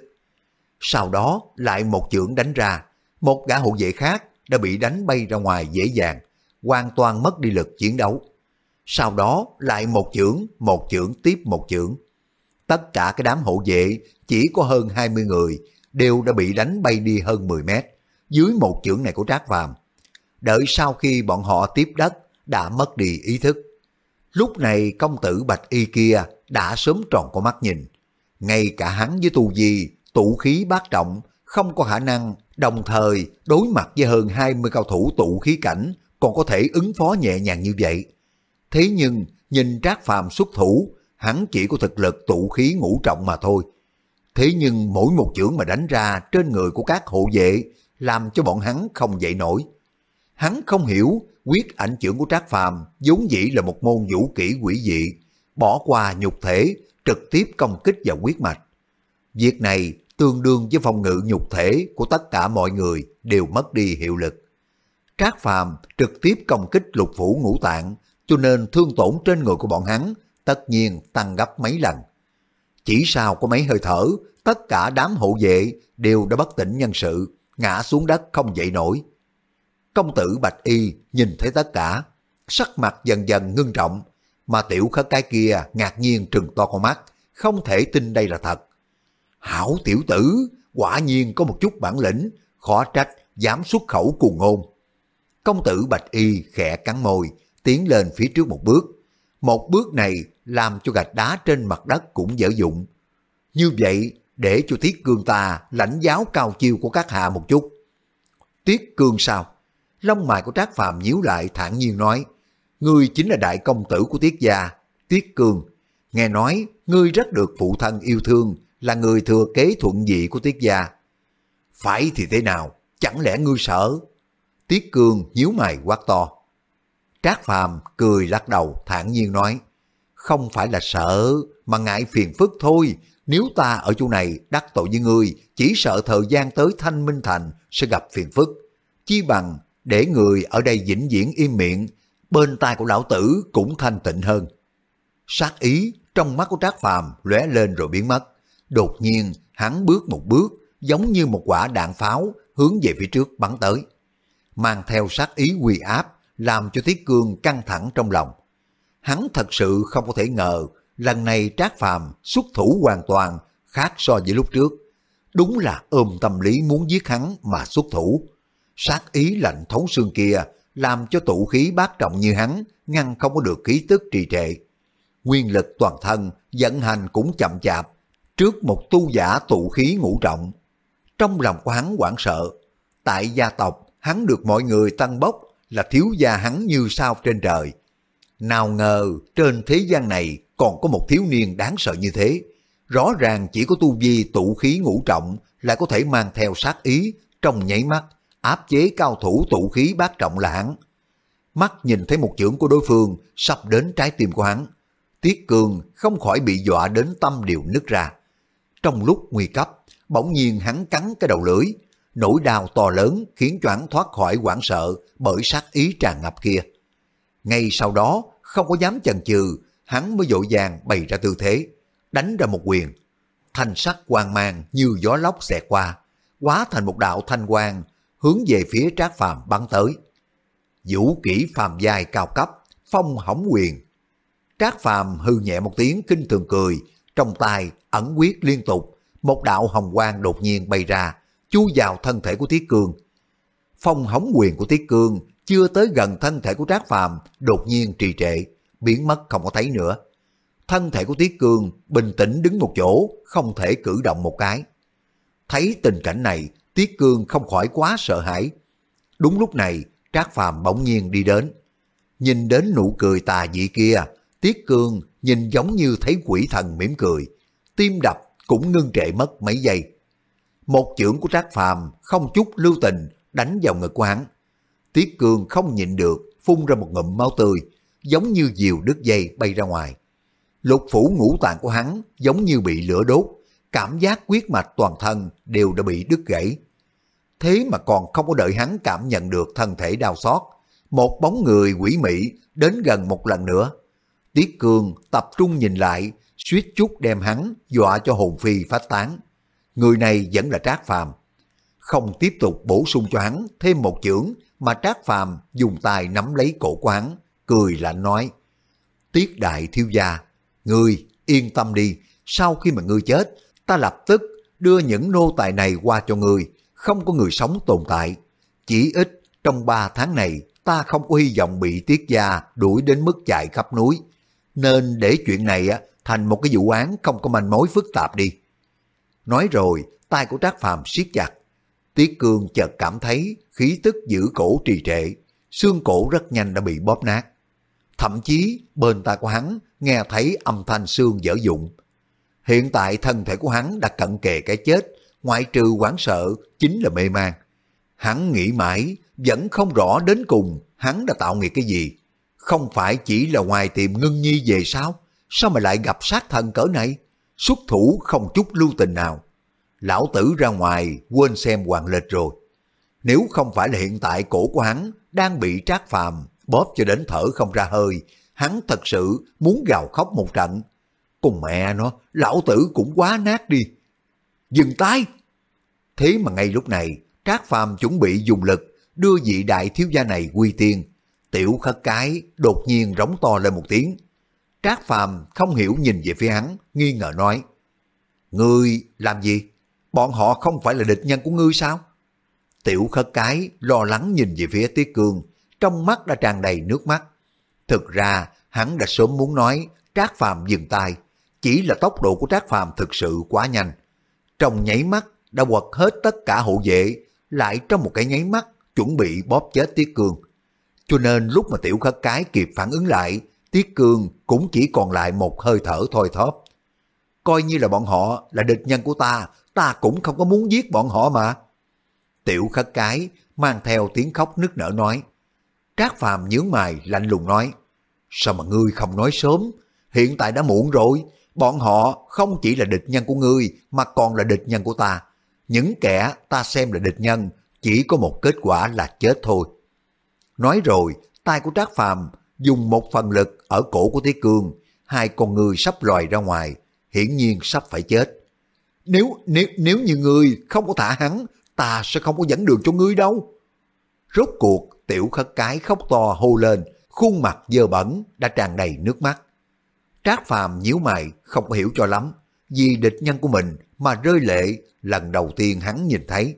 Sau đó lại một chưởng đánh ra, một gã hộ vệ khác đã bị đánh bay ra ngoài dễ dàng, hoàn toàn mất đi lực chiến đấu. Sau đó lại một chưởng, một chưởng tiếp một chưởng. Tất cả cái đám hộ vệ chỉ có hơn 20 người, đều đã bị đánh bay đi hơn 10 mét, dưới một chưởng này của Trác Phàm. Đợi sau khi bọn họ tiếp đất, đã mất đi ý thức. Lúc này công tử Bạch Y kia đã sớm tròn con mắt nhìn. Ngay cả hắn với tu di, tụ khí bát trọng, không có khả năng đồng thời đối mặt với hơn 20 cao thủ tụ khí cảnh còn có thể ứng phó nhẹ nhàng như vậy. Thế nhưng nhìn Trác Phàm xuất thủ, hắn chỉ có thực lực tụ khí ngũ trọng mà thôi. Thế nhưng mỗi một chưởng mà đánh ra trên người của các hộ vệ làm cho bọn hắn không dậy nổi. Hắn không hiểu quyết ảnh trưởng của Trác Phàm vốn dĩ là một môn vũ kỹ quỷ dị, bỏ qua nhục thể, trực tiếp công kích vào quyết mạch. Việc này tương đương với phòng ngự nhục thể của tất cả mọi người đều mất đi hiệu lực. Trác Phàm trực tiếp công kích lục phủ ngũ tạng, cho nên thương tổn trên người của bọn hắn tất nhiên tăng gấp mấy lần. Chỉ sau có mấy hơi thở, tất cả đám hộ vệ đều đã bất tỉnh nhân sự, ngã xuống đất không dậy nổi. Công tử Bạch Y nhìn thấy tất cả, sắc mặt dần dần ngưng trọng, mà tiểu khất cái kia ngạc nhiên trừng to con mắt, không thể tin đây là thật. Hảo tiểu tử, quả nhiên có một chút bản lĩnh, khó trách dám xuất khẩu cuồng ngôn. Công tử Bạch Y khẽ cắn môi, tiến lên phía trước một bước, Một bước này làm cho gạch đá trên mặt đất cũng dở dụng. Như vậy, để cho Tiết Cương ta lãnh giáo cao chiêu của các hạ một chút. Tiết Cương sao? Lông mày của Trác Phàm nhíu lại thản nhiên nói, ngươi chính là đại công tử của Tiết gia, Tiết Cương. Nghe nói, ngươi rất được phụ thân yêu thương, là người thừa kế thuận dị của Tiết gia. Phải thì thế nào? Chẳng lẽ ngươi sợ? Tiết Cương nhíu mày quát to. Trác Phàm cười lắc đầu thản nhiên nói, không phải là sợ, mà ngại phiền phức thôi. Nếu ta ở chỗ này đắc tội với ngươi, chỉ sợ thời gian tới Thanh Minh Thành sẽ gặp phiền phức. Chi bằng để người ở đây vĩnh viễn im miệng, bên tai của lão tử cũng thanh tịnh hơn. Sát ý trong mắt của Trác Phàm lóe lên rồi biến mất. Đột nhiên hắn bước một bước, giống như một quả đạn pháo hướng về phía trước bắn tới. Mang theo sát ý quỳ áp, làm cho Tiết Cương căng thẳng trong lòng. Hắn thật sự không có thể ngờ lần này Trác Phàm xuất thủ hoàn toàn khác so với lúc trước. Đúng là ôm tâm lý muốn giết hắn mà xuất thủ. Sát ý lạnh thấu xương kia làm cho tụ khí bát trọng như hắn ngăn không có được khí tức trì trệ. Nguyên lực toàn thân vận hành cũng chậm chạp trước một tu giả tụ khí ngũ trọng. Trong lòng của hắn hoảng sợ, tại gia tộc hắn được mọi người tăng bốc là thiếu gia hắn như sao trên trời. Nào ngờ trên thế gian này còn có một thiếu niên đáng sợ như thế. Rõ ràng chỉ có tu vi tụ khí ngũ trọng lại có thể mang theo sát ý trong nháy mắt áp chế cao thủ tụ khí bát trọng là hắn. Mắt nhìn thấy một chưởng của đối phương sắp đến trái tim của hắn. Tiết Cường không khỏi bị dọa đến tâm đều nứt ra. Trong lúc nguy cấp, bỗng nhiên hắn cắn cái đầu lưỡi. Nỗi đau to lớn khiến choáng thoát khỏi hoảng sợ bởi sát ý tràn ngập kia. Ngay sau đó, không có dám chần chừ, hắn mới dội vàng bày ra tư thế, đánh ra một quyền. Thanh sắc quang mang như gió lốc xẹt qua, hóa thành một đạo thanh quang, hướng về phía Trác Phàm bắn tới. Vũ kỹ phàm giai cao cấp, phong hỏng quyền. Trác Phàm hư nhẹ một tiếng kinh thường cười, trong tay ẩn quyết liên tục, một đạo hồng quang đột nhiên bay ra, chui vào thân thể của Tiết Cương. Phong hóng quyền của Tiết Cương chưa tới gần thân thể của Trác Phàm đột nhiên trì trệ, biến mất không có thấy nữa. Thân thể của Tiết Cương bình tĩnh đứng một chỗ, không thể cử động một cái. Thấy tình cảnh này, Tiết Cương không khỏi quá sợ hãi. Đúng lúc này, Trác Phàm bỗng nhiên đi đến. Nhìn đến nụ cười tà dị kia, Tiết Cương nhìn giống như thấy quỷ thần mỉm cười. Tim đập cũng ngưng trệ mất mấy giây. Một chưởng của Trác Phàm không chút lưu tình đánh vào ngực của hắn. Tiết Cương không nhịn được, phun ra một ngụm máu tươi, giống như diều đứt dây bay ra ngoài. Lục phủ ngũ tạng của hắn giống như bị lửa đốt, cảm giác quyết mạch toàn thân đều đã bị đứt gãy. Thế mà còn không có đợi hắn cảm nhận được thân thể đau xót, một bóng người quỷ mị đến gần một lần nữa. Tiết Cương tập trung nhìn lại, suýt chút đem hắn dọa cho hồn phi phát tán. Người này vẫn là Trác Phàm. Không tiếp tục bổ sung cho hắn thêm một chưởng mà Trác Phàm dùng tay nắm lấy cổ quán, cười lạnh nói. Tiết đại thiếu gia, ngươi yên tâm đi, sau khi mà ngươi chết, ta lập tức đưa những nô tài này qua cho ngươi, không có người sống tồn tại. Chỉ ít trong ba tháng này ta không có hy vọng bị tiết gia đuổi đến mức chạy khắp núi. Nên để chuyện này á thành một cái vụ án không có manh mối phức tạp đi. Nói rồi, tay của Trác Phàm siết chặt. Tiết Cương chợt cảm thấy khí tức giữ cổ trì trệ, xương cổ rất nhanh đã bị bóp nát. Thậm chí bên tai của hắn nghe thấy âm thanh xương dở dụng. Hiện tại thân thể của hắn đã cận kề cái chết, ngoại trừ quán sợ chính là mê man. Hắn nghĩ mãi, vẫn không rõ đến cùng hắn đã tạo nghiệp cái gì. Không phải chỉ là ngoài tìm ngưng nhi về sao? Sao mà lại gặp sát thần cỡ này? Xuất thủ không chút lưu tình nào. Lão tử ra ngoài quên xem hoàng lịch rồi. Nếu không phải là hiện tại cổ của hắn đang bị trác phàm bóp cho đến thở không ra hơi, hắn thật sự muốn gào khóc một trận. Cùng mẹ nó, lão tử cũng quá nát đi. Dừng tay! Thế mà ngay lúc này, Trác Phàm chuẩn bị dùng lực đưa vị đại thiếu gia này quy tiên. Tiểu khất cái đột nhiên rống to lên một tiếng. Trác Phàm không hiểu nhìn về phía hắn, nghi ngờ nói. Ngươi làm gì? Bọn họ không phải là địch nhân của ngươi sao? Tiểu khất cái lo lắng nhìn về phía Tiết Cương, trong mắt đã tràn đầy nước mắt. Thực ra, hắn đã sớm muốn nói Trác Phàm dừng tay, chỉ là tốc độ của Trác Phàm thực sự quá nhanh. Trong nháy mắt đã quật hết tất cả hộ vệ, lại trong một cái nháy mắt chuẩn bị bóp chết Tiết Cương. Cho nên lúc mà Tiểu Khất Cái kịp phản ứng lại, Tiết Cương cũng chỉ còn lại một hơi thở thôi thóp. Coi như là bọn họ là địch nhân của ta, ta cũng không có muốn giết bọn họ mà. Tiểu Khất Cái mang theo tiếng khóc nức nở nói. Trác Phàm nhướng mày lạnh lùng nói, sao mà ngươi không nói sớm, hiện tại đã muộn rồi, bọn họ không chỉ là địch nhân của ngươi mà còn là địch nhân của ta. Những kẻ ta xem là địch nhân chỉ có một kết quả là chết thôi. Nói rồi, tay của Trác Phàm dùng một phần lực ở cổ của Thế Cương, hai con người sắp lòi ra ngoài, hiển nhiên sắp phải chết. Nếu nếu nếu như ngươi không có thả hắn, ta sẽ không có dẫn đường cho ngươi đâu. Rốt cuộc, tiểu khất cái khóc to hô lên, khuôn mặt dơ bẩn đã tràn đầy nước mắt. Trác Phàm nhíu mày không có hiểu cho lắm, vì địch nhân của mình mà rơi lệ lần đầu tiên hắn nhìn thấy.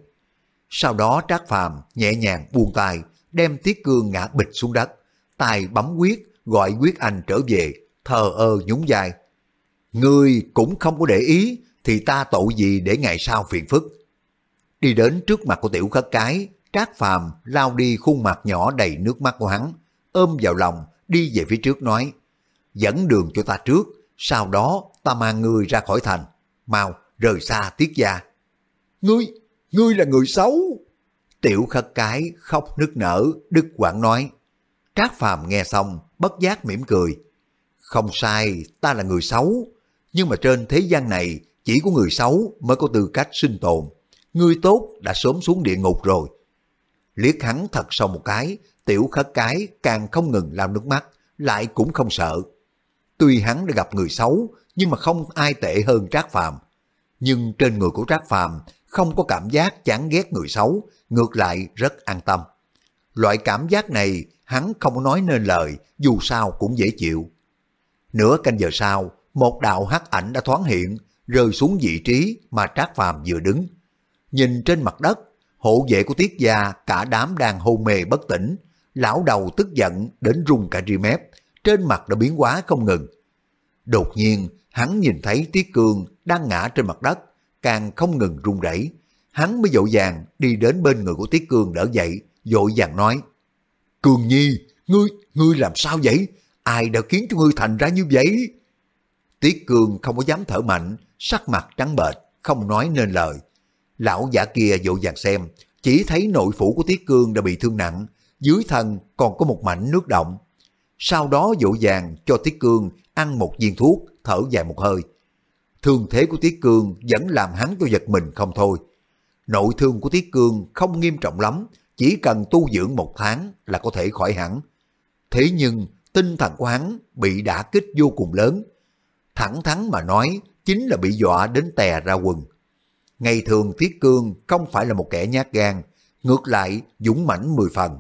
Sau đó Trác Phàm nhẹ nhàng buông tay, đem Tiết Cương ngã bịch xuống đất, tay bấm quyết gọi quyết anh trở về, thờ ơ nhún vai. Ngươi cũng không có để ý thì ta tội gì để ngày sau phiền phức. Đi đến trước mặt của tiểu khất cái, Trác Phàm lao đi khuôn mặt nhỏ đầy nước mắt của hắn, ôm vào lòng, đi về phía trước nói, dẫn đường cho ta trước, sau đó ta mang ngươi ra khỏi thành, mau rời xa tiết gia. Ngươi, ngươi là người xấu. Tiểu khất cái khóc nức nở, Đức Quảng nói. Trác Phàm nghe xong, bất giác mỉm cười. Không sai, ta là người xấu, nhưng mà trên thế gian này chỉ có người xấu mới có tư cách sinh tồn. Người tốt đã sớm xuống địa ngục rồi. Liếc hắn thật sâu một cái, tiểu khất cái càng không ngừng làm nước mắt, lại cũng không sợ. Tuy hắn đã gặp người xấu, nhưng mà không ai tệ hơn Trác Phàm. Nhưng trên người của Trác Phàm không có cảm giác chán ghét người xấu, ngược lại rất an tâm. Loại cảm giác này hắn không nói nên lời, dù sao cũng dễ chịu. Nửa canh giờ sau, một đạo hắc ảnh đã thoáng hiện, rơi xuống vị trí mà Trác Phàm vừa đứng. Nhìn trên mặt đất, hộ vệ của Tiết Gia cả đám đang hôn mê bất tỉnh, lão đầu tức giận đến rung cả ri mép, trên mặt đã biến hóa không ngừng. Đột nhiên, hắn nhìn thấy Tiết Cương đang ngã trên mặt đất, càng không ngừng run rẩy. Hắn mới dội vàng đi đến bên người của Tiết Cương đỡ dậy, dội vàng nói, Cường Nhi, ngươi, ngươi làm sao vậy? Ai đã khiến cho ngươi thành ra như vậy? Tiết Cương không có dám thở mạnh, sắc mặt trắng bệch, không nói nên lời. Lão giả kia dội vàng xem, chỉ thấy nội phủ của Tiết Cương đã bị thương nặng, dưới thân còn có một mảnh nước động. Sau đó dội vàng cho Tiết Cương ăn một viên thuốc, thở dài một hơi. Thương thế của Tiết Cương vẫn làm hắn cho giật mình không thôi. Nội thương của Tiết Cương không nghiêm trọng lắm, chỉ cần tu dưỡng một tháng là có thể khỏi hẳn. Thế nhưng tinh thần của hắn bị đả kích vô cùng lớn. Thẳng thắn mà nói chính là bị dọa đến tè ra quần. Ngày thường Tiết Cương không phải là một kẻ nhát gan, ngược lại dũng mãnh mười phần,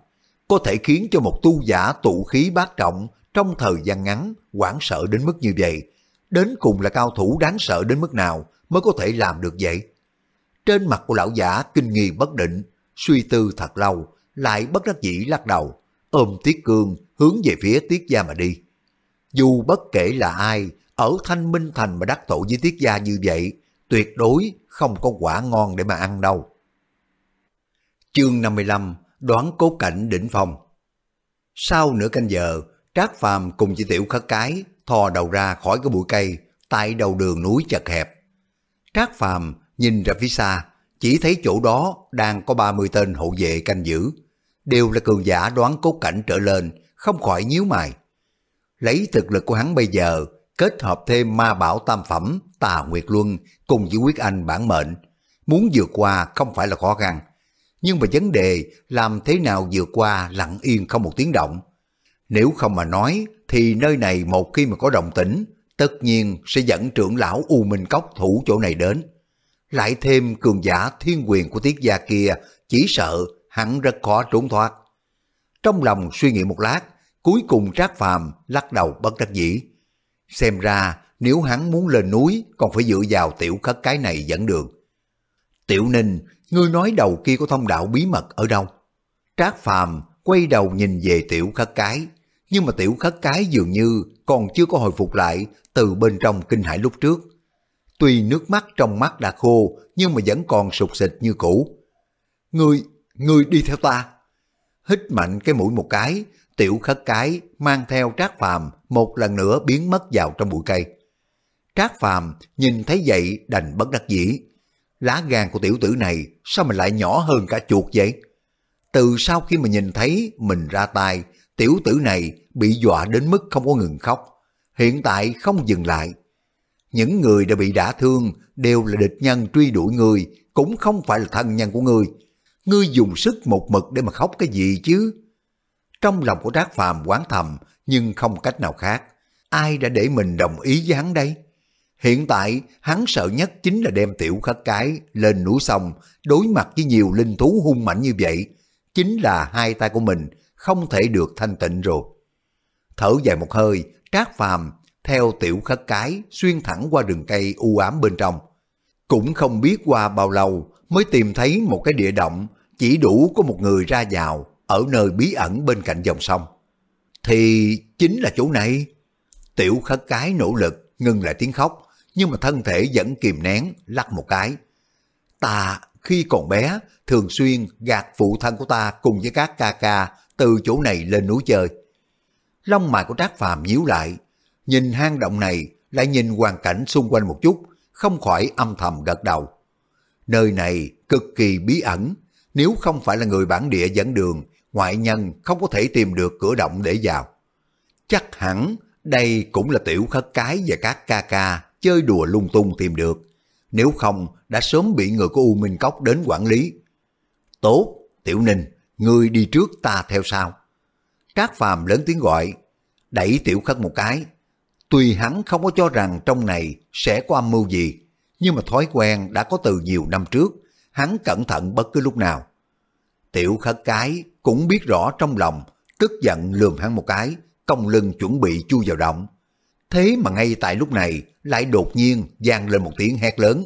có thể khiến cho một tu giả tụ khí bát trọng trong thời gian ngắn hoảng sợ đến mức như vậy. Đến cùng là cao thủ đáng sợ đến mức nào mới có thể làm được vậy? Trên mặt của lão giả kinh nghi bất định, suy tư thật lâu, lại bất đắc dĩ lắc đầu, ôm Tiết Cương hướng về phía Tiết Gia mà đi. Dù bất kể là ai, ở Thanh Minh Thành mà đắc tội với Tiết Gia như vậy, tuyệt đối không có quả ngon để mà ăn đâu. Chương 55 Đoán cốt cảnh đỉnh phong Sau nửa canh giờ, Trác Phàm cùng chị Tiểu Khất Cái thò đầu ra khỏi cái bụi cây tại đầu đường núi chật hẹp. Trác Phàm nhìn ra phía xa, chỉ thấy chỗ đó đang có 30 tên hộ vệ canh giữ. Đều là cường giả đoán cốt cảnh trở lên, không khỏi nhíu mày. Lấy thực lực của hắn bây giờ, kết hợp thêm ma bảo tam phẩm, tà Nguyệt Luân cùng với quyết anh bản mệnh, muốn vượt qua không phải là khó khăn. Nhưng mà vấn đề làm thế nào vượt qua lặng yên không một tiếng động. Nếu không mà nói thì nơi này một khi mà có động tĩnh, tất nhiên sẽ dẫn trưởng lão U Minh Cốc thủ chỗ này đến. Lại thêm cường giả thiên quyền của tiết gia kia, chỉ sợ hắn rất khó trốn thoát. Trong lòng suy nghĩ một lát, cuối cùng Trác Phàm lắc đầu bất đắc dĩ. Xem ra nếu hắn muốn lên núi còn phải dựa vào tiểu khất cái này dẫn đường. Tiểu Ninh, ngươi nói đầu kia có thông đạo bí mật ở đâu? Trác Phàm quay đầu nhìn về tiểu khất cái, nhưng mà tiểu khất cái dường như còn chưa có hồi phục lại từ bên trong kinh hải lúc trước. Tuy nước mắt trong mắt đã khô, nhưng mà vẫn còn sụt xịt như cũ. Ngươi, ngươi đi theo ta. Hít mạnh cái mũi một cái, tiểu khất cái mang theo trác phàm một lần nữa biến mất vào trong bụi cây. Trác phàm nhìn thấy vậy đành bất đắc dĩ. Lá gan của tiểu tử này sao mà lại nhỏ hơn cả chuột vậy? Từ sau khi mà nhìn thấy mình ra tay, tiểu tử này bị dọa đến mức không có ngừng khóc. Hiện tại không dừng lại. Những người đã bị đả thương đều là địch nhân truy đuổi người, cũng không phải là thân nhân của người. Ngươi dùng sức một mực để mà khóc cái gì chứ? Trong lòng của Trác Phàm quán thầm, nhưng không cách nào khác. Ai đã để mình đồng ý với hắn đây? Hiện tại, hắn sợ nhất chính là đem tiểu khất cái lên núi sông, đối mặt với nhiều linh thú hung mạnh như vậy. Chính là hai tay của mình không thể được thanh tịnh rồi. Thở dài một hơi, Trác Phàm theo tiểu khất cái xuyên thẳng qua rừng cây u ám bên trong. Cũng không biết qua bao lâu mới tìm thấy một cái địa động chỉ đủ có một người ra vào ở nơi bí ẩn bên cạnh dòng sông. Thì chính là chỗ này. Tiểu khất cái nỗ lực ngừng lại tiếng khóc nhưng mà thân thể vẫn kìm nén lắc một cái. Ta khi còn bé thường xuyên gạt phụ thân của ta cùng với các ca ca từ chỗ này lên núi chơi. Lông mày của Trác Phàm nhíu lại, nhìn hang động này lại nhìn hoàn cảnh xung quanh một chút, không khỏi âm thầm gật đầu. Nơi này cực kỳ bí ẩn, nếu không phải là người bản địa dẫn đường, ngoại nhân không có thể tìm được cửa động để vào. Chắc hẳn đây cũng là tiểu khất cái và các ca ca chơi đùa lung tung tìm được. Nếu không, đã sớm bị người của U Minh Cốc đến quản lý. Tốt, Tiểu Ninh, ngươi đi trước ta theo sau. Trác Phàm lớn tiếng gọi, đẩy Tiểu Khất một cái. Tuy hắn không có cho rằng trong này sẽ có âm mưu gì, nhưng mà thói quen đã có từ nhiều năm trước, hắn cẩn thận bất cứ lúc nào. Tiểu Khất cái cũng biết rõ trong lòng, tức giận lườm hắn một cái, cong lưng chuẩn bị chui vào động. Thế mà ngay tại lúc này lại đột nhiên vang lên một tiếng hét lớn.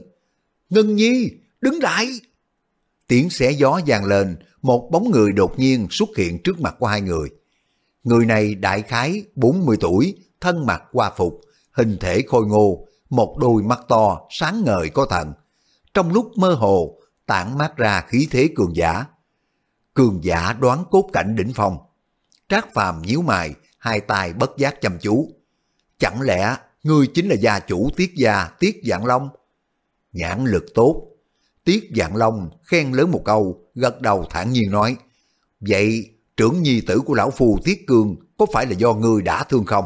Ngân Nhi, đứng lại! Tiếng xé gió vang lên, một bóng người đột nhiên xuất hiện trước mặt của hai người. Người này đại khái 40 tuổi, thân mặc qua phục, hình thể khôi ngô, một đôi mắt to, sáng ngời có thần. Trong lúc mơ hồ, tản mát ra khí thế cường giả. Cường giả đoán cốt cảnh đỉnh phong. Trác phàm nhíu mày, hai tay bất giác chăm chú. Chẳng lẽ ngươi chính là gia chủ Tiết Gia Tiết Dạng Long? Nhãn lực tốt. Tiết Dạng Long khen lớn một câu, gật đầu thản nhiên nói. Vậy trưởng nhi tử của lão phù Tiết Cương có phải là do ngươi đã thương không?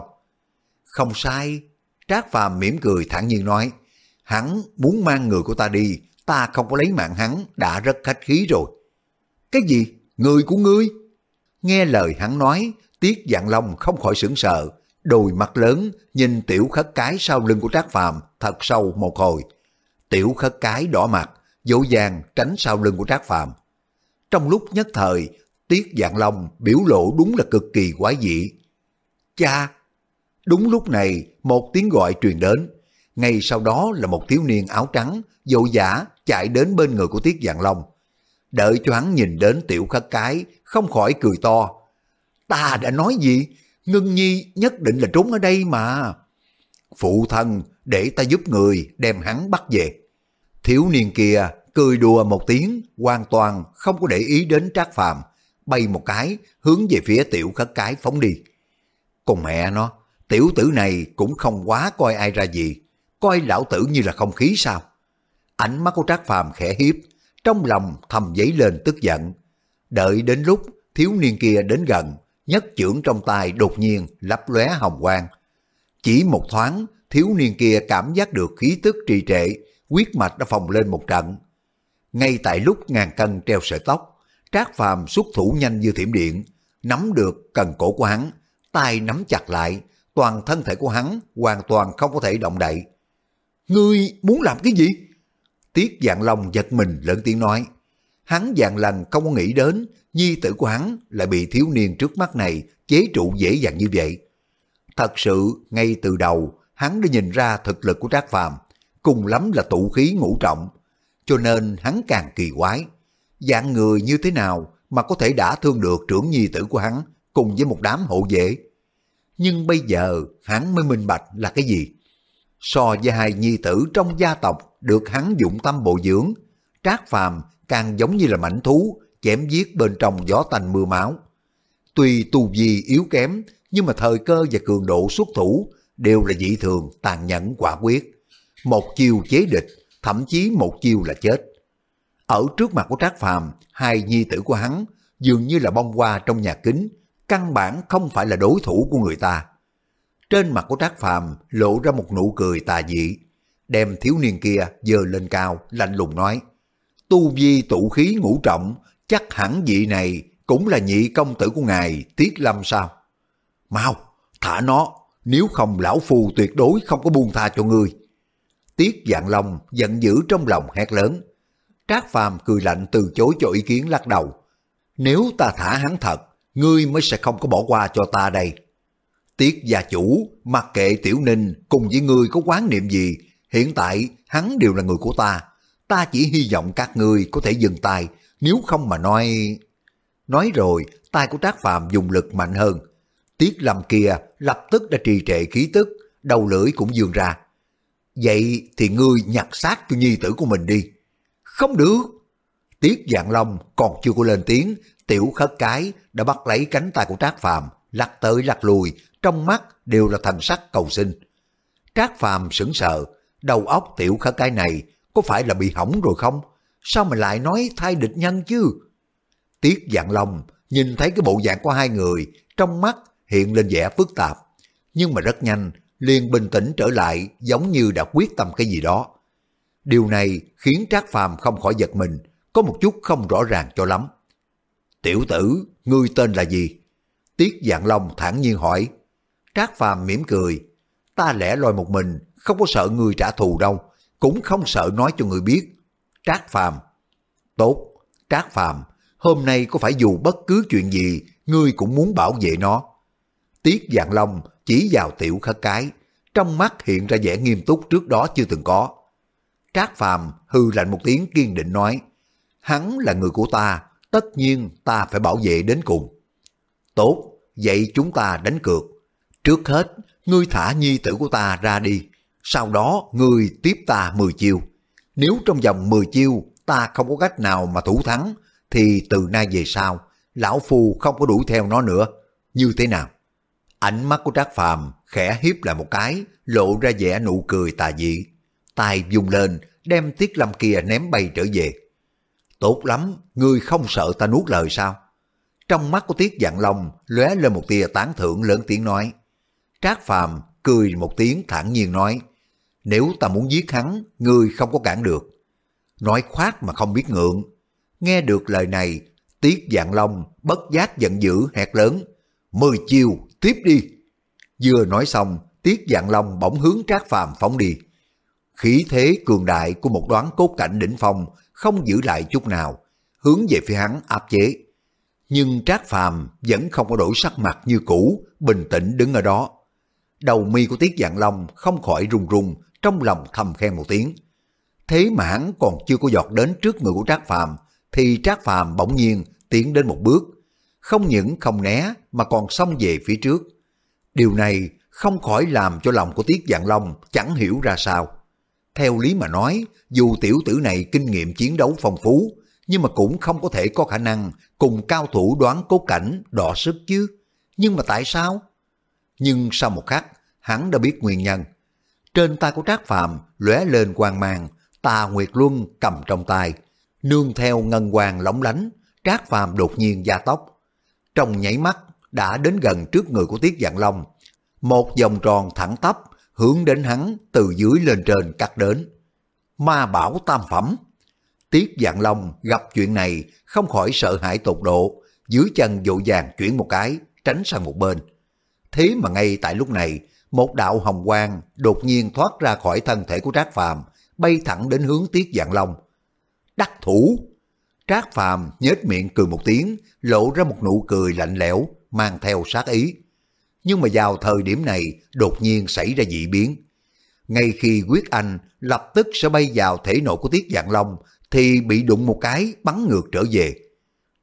Không sai. Trác Phàm mỉm cười thản nhiên nói. Hắn muốn mang người của ta đi, ta không có lấy mạng hắn, đã rất khách khí rồi. Cái gì? Người của ngươi? Nghe lời hắn nói, Tiết Dạng Long không khỏi sững sờ, đôi mắt lớn nhìn tiểu khất cái sau lưng của Trác Phàm thật sâu một hồi. Tiểu khất cái đỏ mặt, dỗ dàng tránh sau lưng của Trác Phàm. Trong lúc nhất thời, Tiết Dạng Long biểu lộ đúng là cực kỳ quái dị. Cha! Đúng lúc này, một tiếng gọi truyền đến. Ngay sau đó là một thiếu niên áo trắng, dỗ dã chạy đến bên người của Tiết Dạng Long. Đợi cho hắn nhìn đến tiểu khất cái, không khỏi cười to. Ta đã nói gì? Ngân Nhi nhất định là trốn ở đây mà. Phụ thân, để ta giúp người đem hắn bắt về. Thiếu niên kia cười đùa một tiếng, hoàn toàn không có để ý đến Trác Phàm, bay một cái hướng về phía tiểu khất cái phóng đi. Còn mẹ nó, tiểu tử này cũng không quá coi ai ra gì, coi lão tử như là không khí sao. Ánh mắt của Trác Phàm khẽ hiếp, trong lòng thầm dấy lên tức giận. Đợi đến lúc thiếu niên kia đến gần, nhất trưởng trong tay đột nhiên lấp lóe hồng quang. Chỉ một thoáng, thiếu niên kia cảm giác được khí tức trì trệ, quyết mạch đã phồng lên một trận. Ngay tại lúc ngàn cân treo sợi tóc, Trác Phàm xuất thủ nhanh như thiểm điện, nắm được cần cổ của hắn, tay nắm chặt lại, toàn thân thể của hắn hoàn toàn không có thể động đậy. Ngươi muốn làm cái gì? Tiết Dạng lòng giật mình lớn tiếng nói. Hắn dạng lần không có nghĩ đến nhi tử của hắn lại bị thiếu niên trước mắt này chế trụ dễ dàng như vậy. Thật sự, ngay từ đầu, hắn đã nhìn ra thực lực của Trác Phàm cùng lắm là tụ khí ngũ trọng, cho nên hắn càng kỳ quái. Dạng người như thế nào mà có thể đã thương được trưởng nhi tử của hắn cùng với một đám hộ vệ? nhưng bây giờ hắn mới minh bạch là cái gì. So với hai nhi tử trong gia tộc được hắn dụng tâm bồi dưỡng, Trác Phàm càng giống như là mảnh thú chém giết bên trong gió tanh mưa máu. Tuy tu vi yếu kém, nhưng mà thời cơ và cường độ xuất thủ đều là dị thường, tàn nhẫn quả quyết. Một chiêu chế địch, thậm chí một chiêu là chết. Ở trước mặt của Trác Phàm, hai nhi tử của hắn dường như là bông hoa trong nhà kính, căn bản không phải là đối thủ của người ta. Trên mặt của Trác Phàm lộ ra một nụ cười tà dị, đem thiếu niên kia dơ lên cao, lạnh lùng nói, tu vi tụ khí ngũ trọng, chắc hẳn vị này cũng là nhị công tử của ngài Tiết Lâm sao? Mau, thả nó, nếu không lão phù tuyệt đối không có buông tha cho ngươi. Tiết Dạng Long giận dữ trong lòng hét lớn. Trác Phàm cười lạnh từ chối cho ý kiến lắc đầu. Nếu ta thả hắn thật, ngươi mới sẽ không có bỏ qua cho ta đây. Tiết gia chủ, mặc kệ Tiểu Ninh cùng với ngươi có quán niệm gì, hiện tại hắn đều là người của ta. Ta chỉ hy vọng các ngươi có thể dừng tay, nếu không mà nói... Nói rồi, tay của Trác Phàm dùng lực mạnh hơn. Tiết Lâm kia lập tức đã trì trệ khí tức, đầu lưỡi cũng dường ra. Vậy thì ngươi nhặt xác cho nhi tử của mình đi. Không được. Tiết Dạng Long còn chưa có lên tiếng, tiểu khất cái đã bắt lấy cánh tay của Trác Phàm lắc tới lắc lùi, trong mắt đều là thần sắc cầu sinh. Trác Phàm sững sờ, đầu óc tiểu khả cái này có phải là bị hỏng rồi không? Sao mà lại nói thay địch nhân chứ? Tiết Dạng Long nhìn thấy cái bộ dạng của hai người, trong mắt hiện lên vẻ phức tạp, nhưng mà rất nhanh liền bình tĩnh trở lại giống như đã quyết tâm cái gì đó. Điều này khiến Trác Phàm không khỏi giật mình, có một chút không rõ ràng cho lắm. Tiểu tử, ngươi tên là gì? Tiết Dạng Long thản nhiên hỏi. Trác Phàm mỉm cười. Ta lẻ loi một mình, không có sợ người trả thù đâu, cũng không sợ nói cho người biết. Trác Phàm Tốt, Trác Phàm hôm nay có phải dù bất cứ chuyện gì, ngươi cũng muốn bảo vệ nó. Tiết Dạng Long chỉ vào tiểu khất cái, trong mắt hiện ra vẻ nghiêm túc trước đó chưa từng có. Trác Phàm hư lạnh một tiếng kiên định nói, hắn là người của ta, tất nhiên ta phải bảo vệ đến cùng. Tốt, vậy chúng ta đánh cược. Trước hết, ngươi thả nhi tử của ta ra đi, sau đó ngươi tiếp ta 10 chiêu. Nếu trong vòng 10 chiêu ta không có cách nào mà thủ thắng, thì từ nay về sau, lão phu không có đuổi theo nó nữa. Như thế nào? Ánh mắt của Trác Phàm khẽ hiếp lại một cái, lộ ra vẻ nụ cười tà dị. Tài dùng lên, đem Tiết Lâm kia ném bay trở về. Tốt lắm, ngươi không sợ ta nuốt lời sao? Trong mắt của Tiết Dạng Long lóe lên một tia tán thưởng lớn tiếng nói. Trác Phàm cười một tiếng thản nhiên nói, nếu ta muốn giết hắn, ngươi không có cản được. Nói khoát mà không biết ngượng. Nghe được lời này, Tiết Dạng Long bất giác giận dữ hét lớn, mười chiêu, tiếp đi. Vừa nói xong, Tiết Dạng Long bỗng hướng Trác Phàm phóng đi. Khí thế cường đại của một đoán cốt cảnh đỉnh phong không giữ lại chút nào, hướng về phía hắn áp chế. Nhưng Trác Phàm vẫn không có đổi sắc mặt như cũ, bình tĩnh đứng ở đó. Đầu mi của Tiết Dạng Long không khỏi run run, trong lòng thầm khen một tiếng. Thế mà hắn còn chưa có giọt đến trước người của Trác Phàm thì Trác Phàm bỗng nhiên tiến đến một bước, không những không né mà còn xông về phía trước. Điều này không khỏi làm cho lòng của Tiết Dạng Long chẳng hiểu ra sao. Theo lý mà nói, dù tiểu tử này kinh nghiệm chiến đấu phong phú, nhưng mà cũng không có thể có khả năng cùng cao thủ đoán cố cảnh đọ sức chứ. Nhưng mà tại sao? Nhưng sau một khắc, hắn đã biết nguyên nhân. Trên tay của Trác Phàm lóe lên quang mang, tà Nguyệt Luân cầm trong tay, nương theo ngân quang lóng lánh, Trác Phàm đột nhiên gia tốc. Trong nháy mắt đã đến gần trước người của Tiết Dạng Long, một vòng tròn thẳng tắp hướng đến hắn từ dưới lên trên cắt đến. Ma bảo tam phẩm. Tiết Dạng Long gặp chuyện này không khỏi sợ hãi tột độ, dưới chân dội vàng chuyển một cái, tránh sang một bên. Thế mà ngay tại lúc này, một đạo hồng quang đột nhiên thoát ra khỏi thân thể của Trác Phàm, bay thẳng đến hướng Tiết Dạng Long. Đắc thủ! Trác Phàm nhếch miệng cười một tiếng, lộ ra một nụ cười lạnh lẽo, mang theo sát ý. Nhưng mà vào thời điểm này, đột nhiên xảy ra dị biến. Ngay khi quyết anh lập tức sẽ bay vào thể nội của Tiết Dạng Long, thì bị đụng một cái bắn ngược trở về.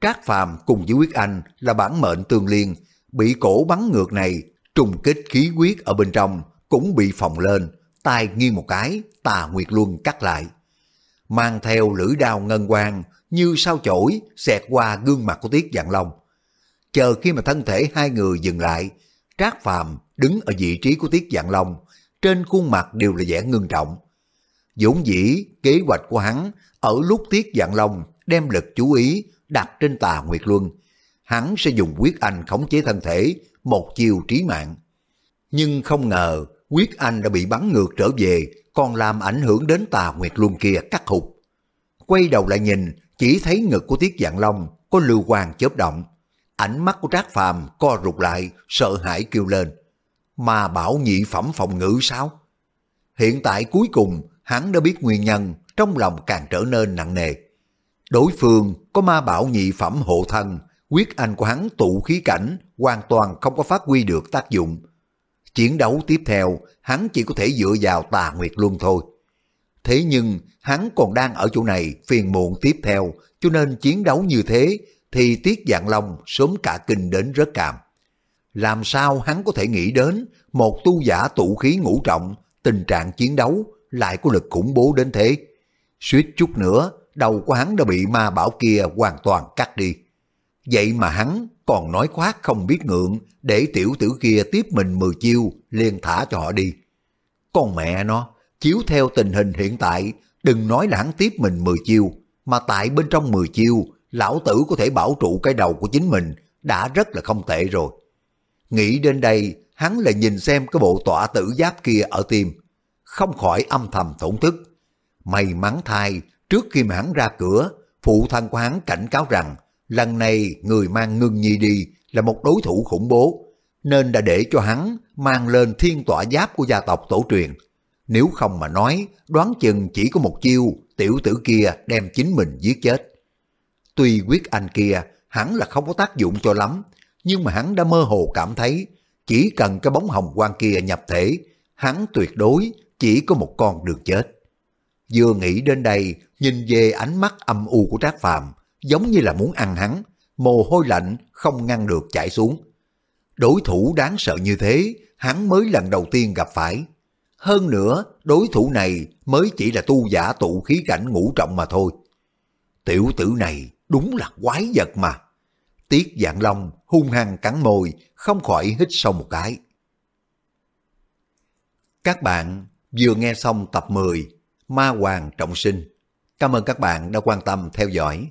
Trác Phàm cùng với quyết anh là bản mệnh tương liên, bị cổ bắn ngược này trùng kích khí huyết ở bên trong cũng bị phồng lên, tay nghiêng một cái, tà Nguyệt Luân cắt lại. Mang theo lưỡi đao ngân quang như sao chổi xẹt qua gương mặt của Tiết Dạng Long. Chờ khi mà thân thể hai người dừng lại, Trác Phàm đứng ở vị trí của Tiết Dạng Long, trên khuôn mặt đều là vẻ ngưng trọng. dũng dĩ, kế hoạch của hắn ở lúc Tiết Dạng Long đem lực chú ý đặt trên tà Nguyệt Luân, hắn sẽ dùng quyết anh khống chế thân thể, một chiều trí mạng. Nhưng không ngờ, quyết anh đã bị bắn ngược trở về, còn làm ảnh hưởng đến tà Nguyệt Luân kia cắt hụt. Quay đầu lại nhìn, chỉ thấy ngực của Tiết Dạng Long có lưu quang chớp động. Ánh mắt của Trác Phàm co rụt lại, sợ hãi kêu lên. Mà bảo nhị phẩm phòng ngữ sao? Hiện tại cuối cùng, hắn đã biết nguyên nhân, trong lòng càng trở nên nặng nề. Đối phương có ma bảo nhị phẩm hộ thân, quyết anh của hắn tụ khí cảnh hoàn toàn không có phát huy được tác dụng. Chiến đấu tiếp theo, hắn chỉ có thể dựa vào tà nguyệt luân thôi. Thế nhưng, hắn còn đang ở chỗ này phiền muộn tiếp theo, cho nên chiến đấu như thế thì Tiết Dạng Long sớm cả kinh đến rất cảm. Làm sao hắn có thể nghĩ đến một tu giả tụ khí ngũ trọng, tình trạng chiến đấu lại có lực khủng bố đến thế. Suýt chút nữa, đầu của hắn đã bị ma bảo kia hoàn toàn cắt đi. Vậy mà hắn còn nói khoác không biết ngượng để tiểu tử kia tiếp mình mười chiêu liền thả cho họ đi. Con mẹ nó, chiếu theo tình hình hiện tại, đừng nói là hắn tiếp mình mười chiêu, mà tại bên trong mười chiêu, lão tử có thể bảo trụ cái đầu của chính mình đã rất là không tệ rồi. Nghĩ đến đây, hắn lại nhìn xem cái bộ tỏa tử giáp kia ở tim, không khỏi âm thầm thổn thức. May mắn thay, trước khi mà hắn ra cửa, phụ thân của hắn cảnh cáo rằng lần này người mang ngưng nhi đi là một đối thủ khủng bố, nên đã để cho hắn mang lên thiên tỏa giáp của gia tộc tổ truyền. Nếu không mà nói, đoán chừng chỉ có một chiêu, tiểu tử kia đem chính mình giết chết. Tuy quyết anh kia hắn là không có tác dụng cho lắm, nhưng mà hắn đã mơ hồ cảm thấy chỉ cần cái bóng hồng quang kia nhập thể, hắn tuyệt đối chỉ có một con đường chết. Vừa nghĩ đến đây, nhìn về ánh mắt âm u của Trác Phàm, giống như là muốn ăn hắn, mồ hôi lạnh không ngăn được chảy xuống. Đối thủ đáng sợ như thế, hắn mới lần đầu tiên gặp phải. Hơn nữa, đối thủ này mới chỉ là tu giả tụ khí cảnh ngũ trọng mà thôi. Tiểu tử này đúng là quái vật mà. Tiết dạng long hung hăng cắn môi, không khỏi hít sâu một cái. Các bạn vừa nghe xong tập 10 Ma Hoàng Trọng Sinh. Cảm ơn các bạn đã quan tâm theo dõi.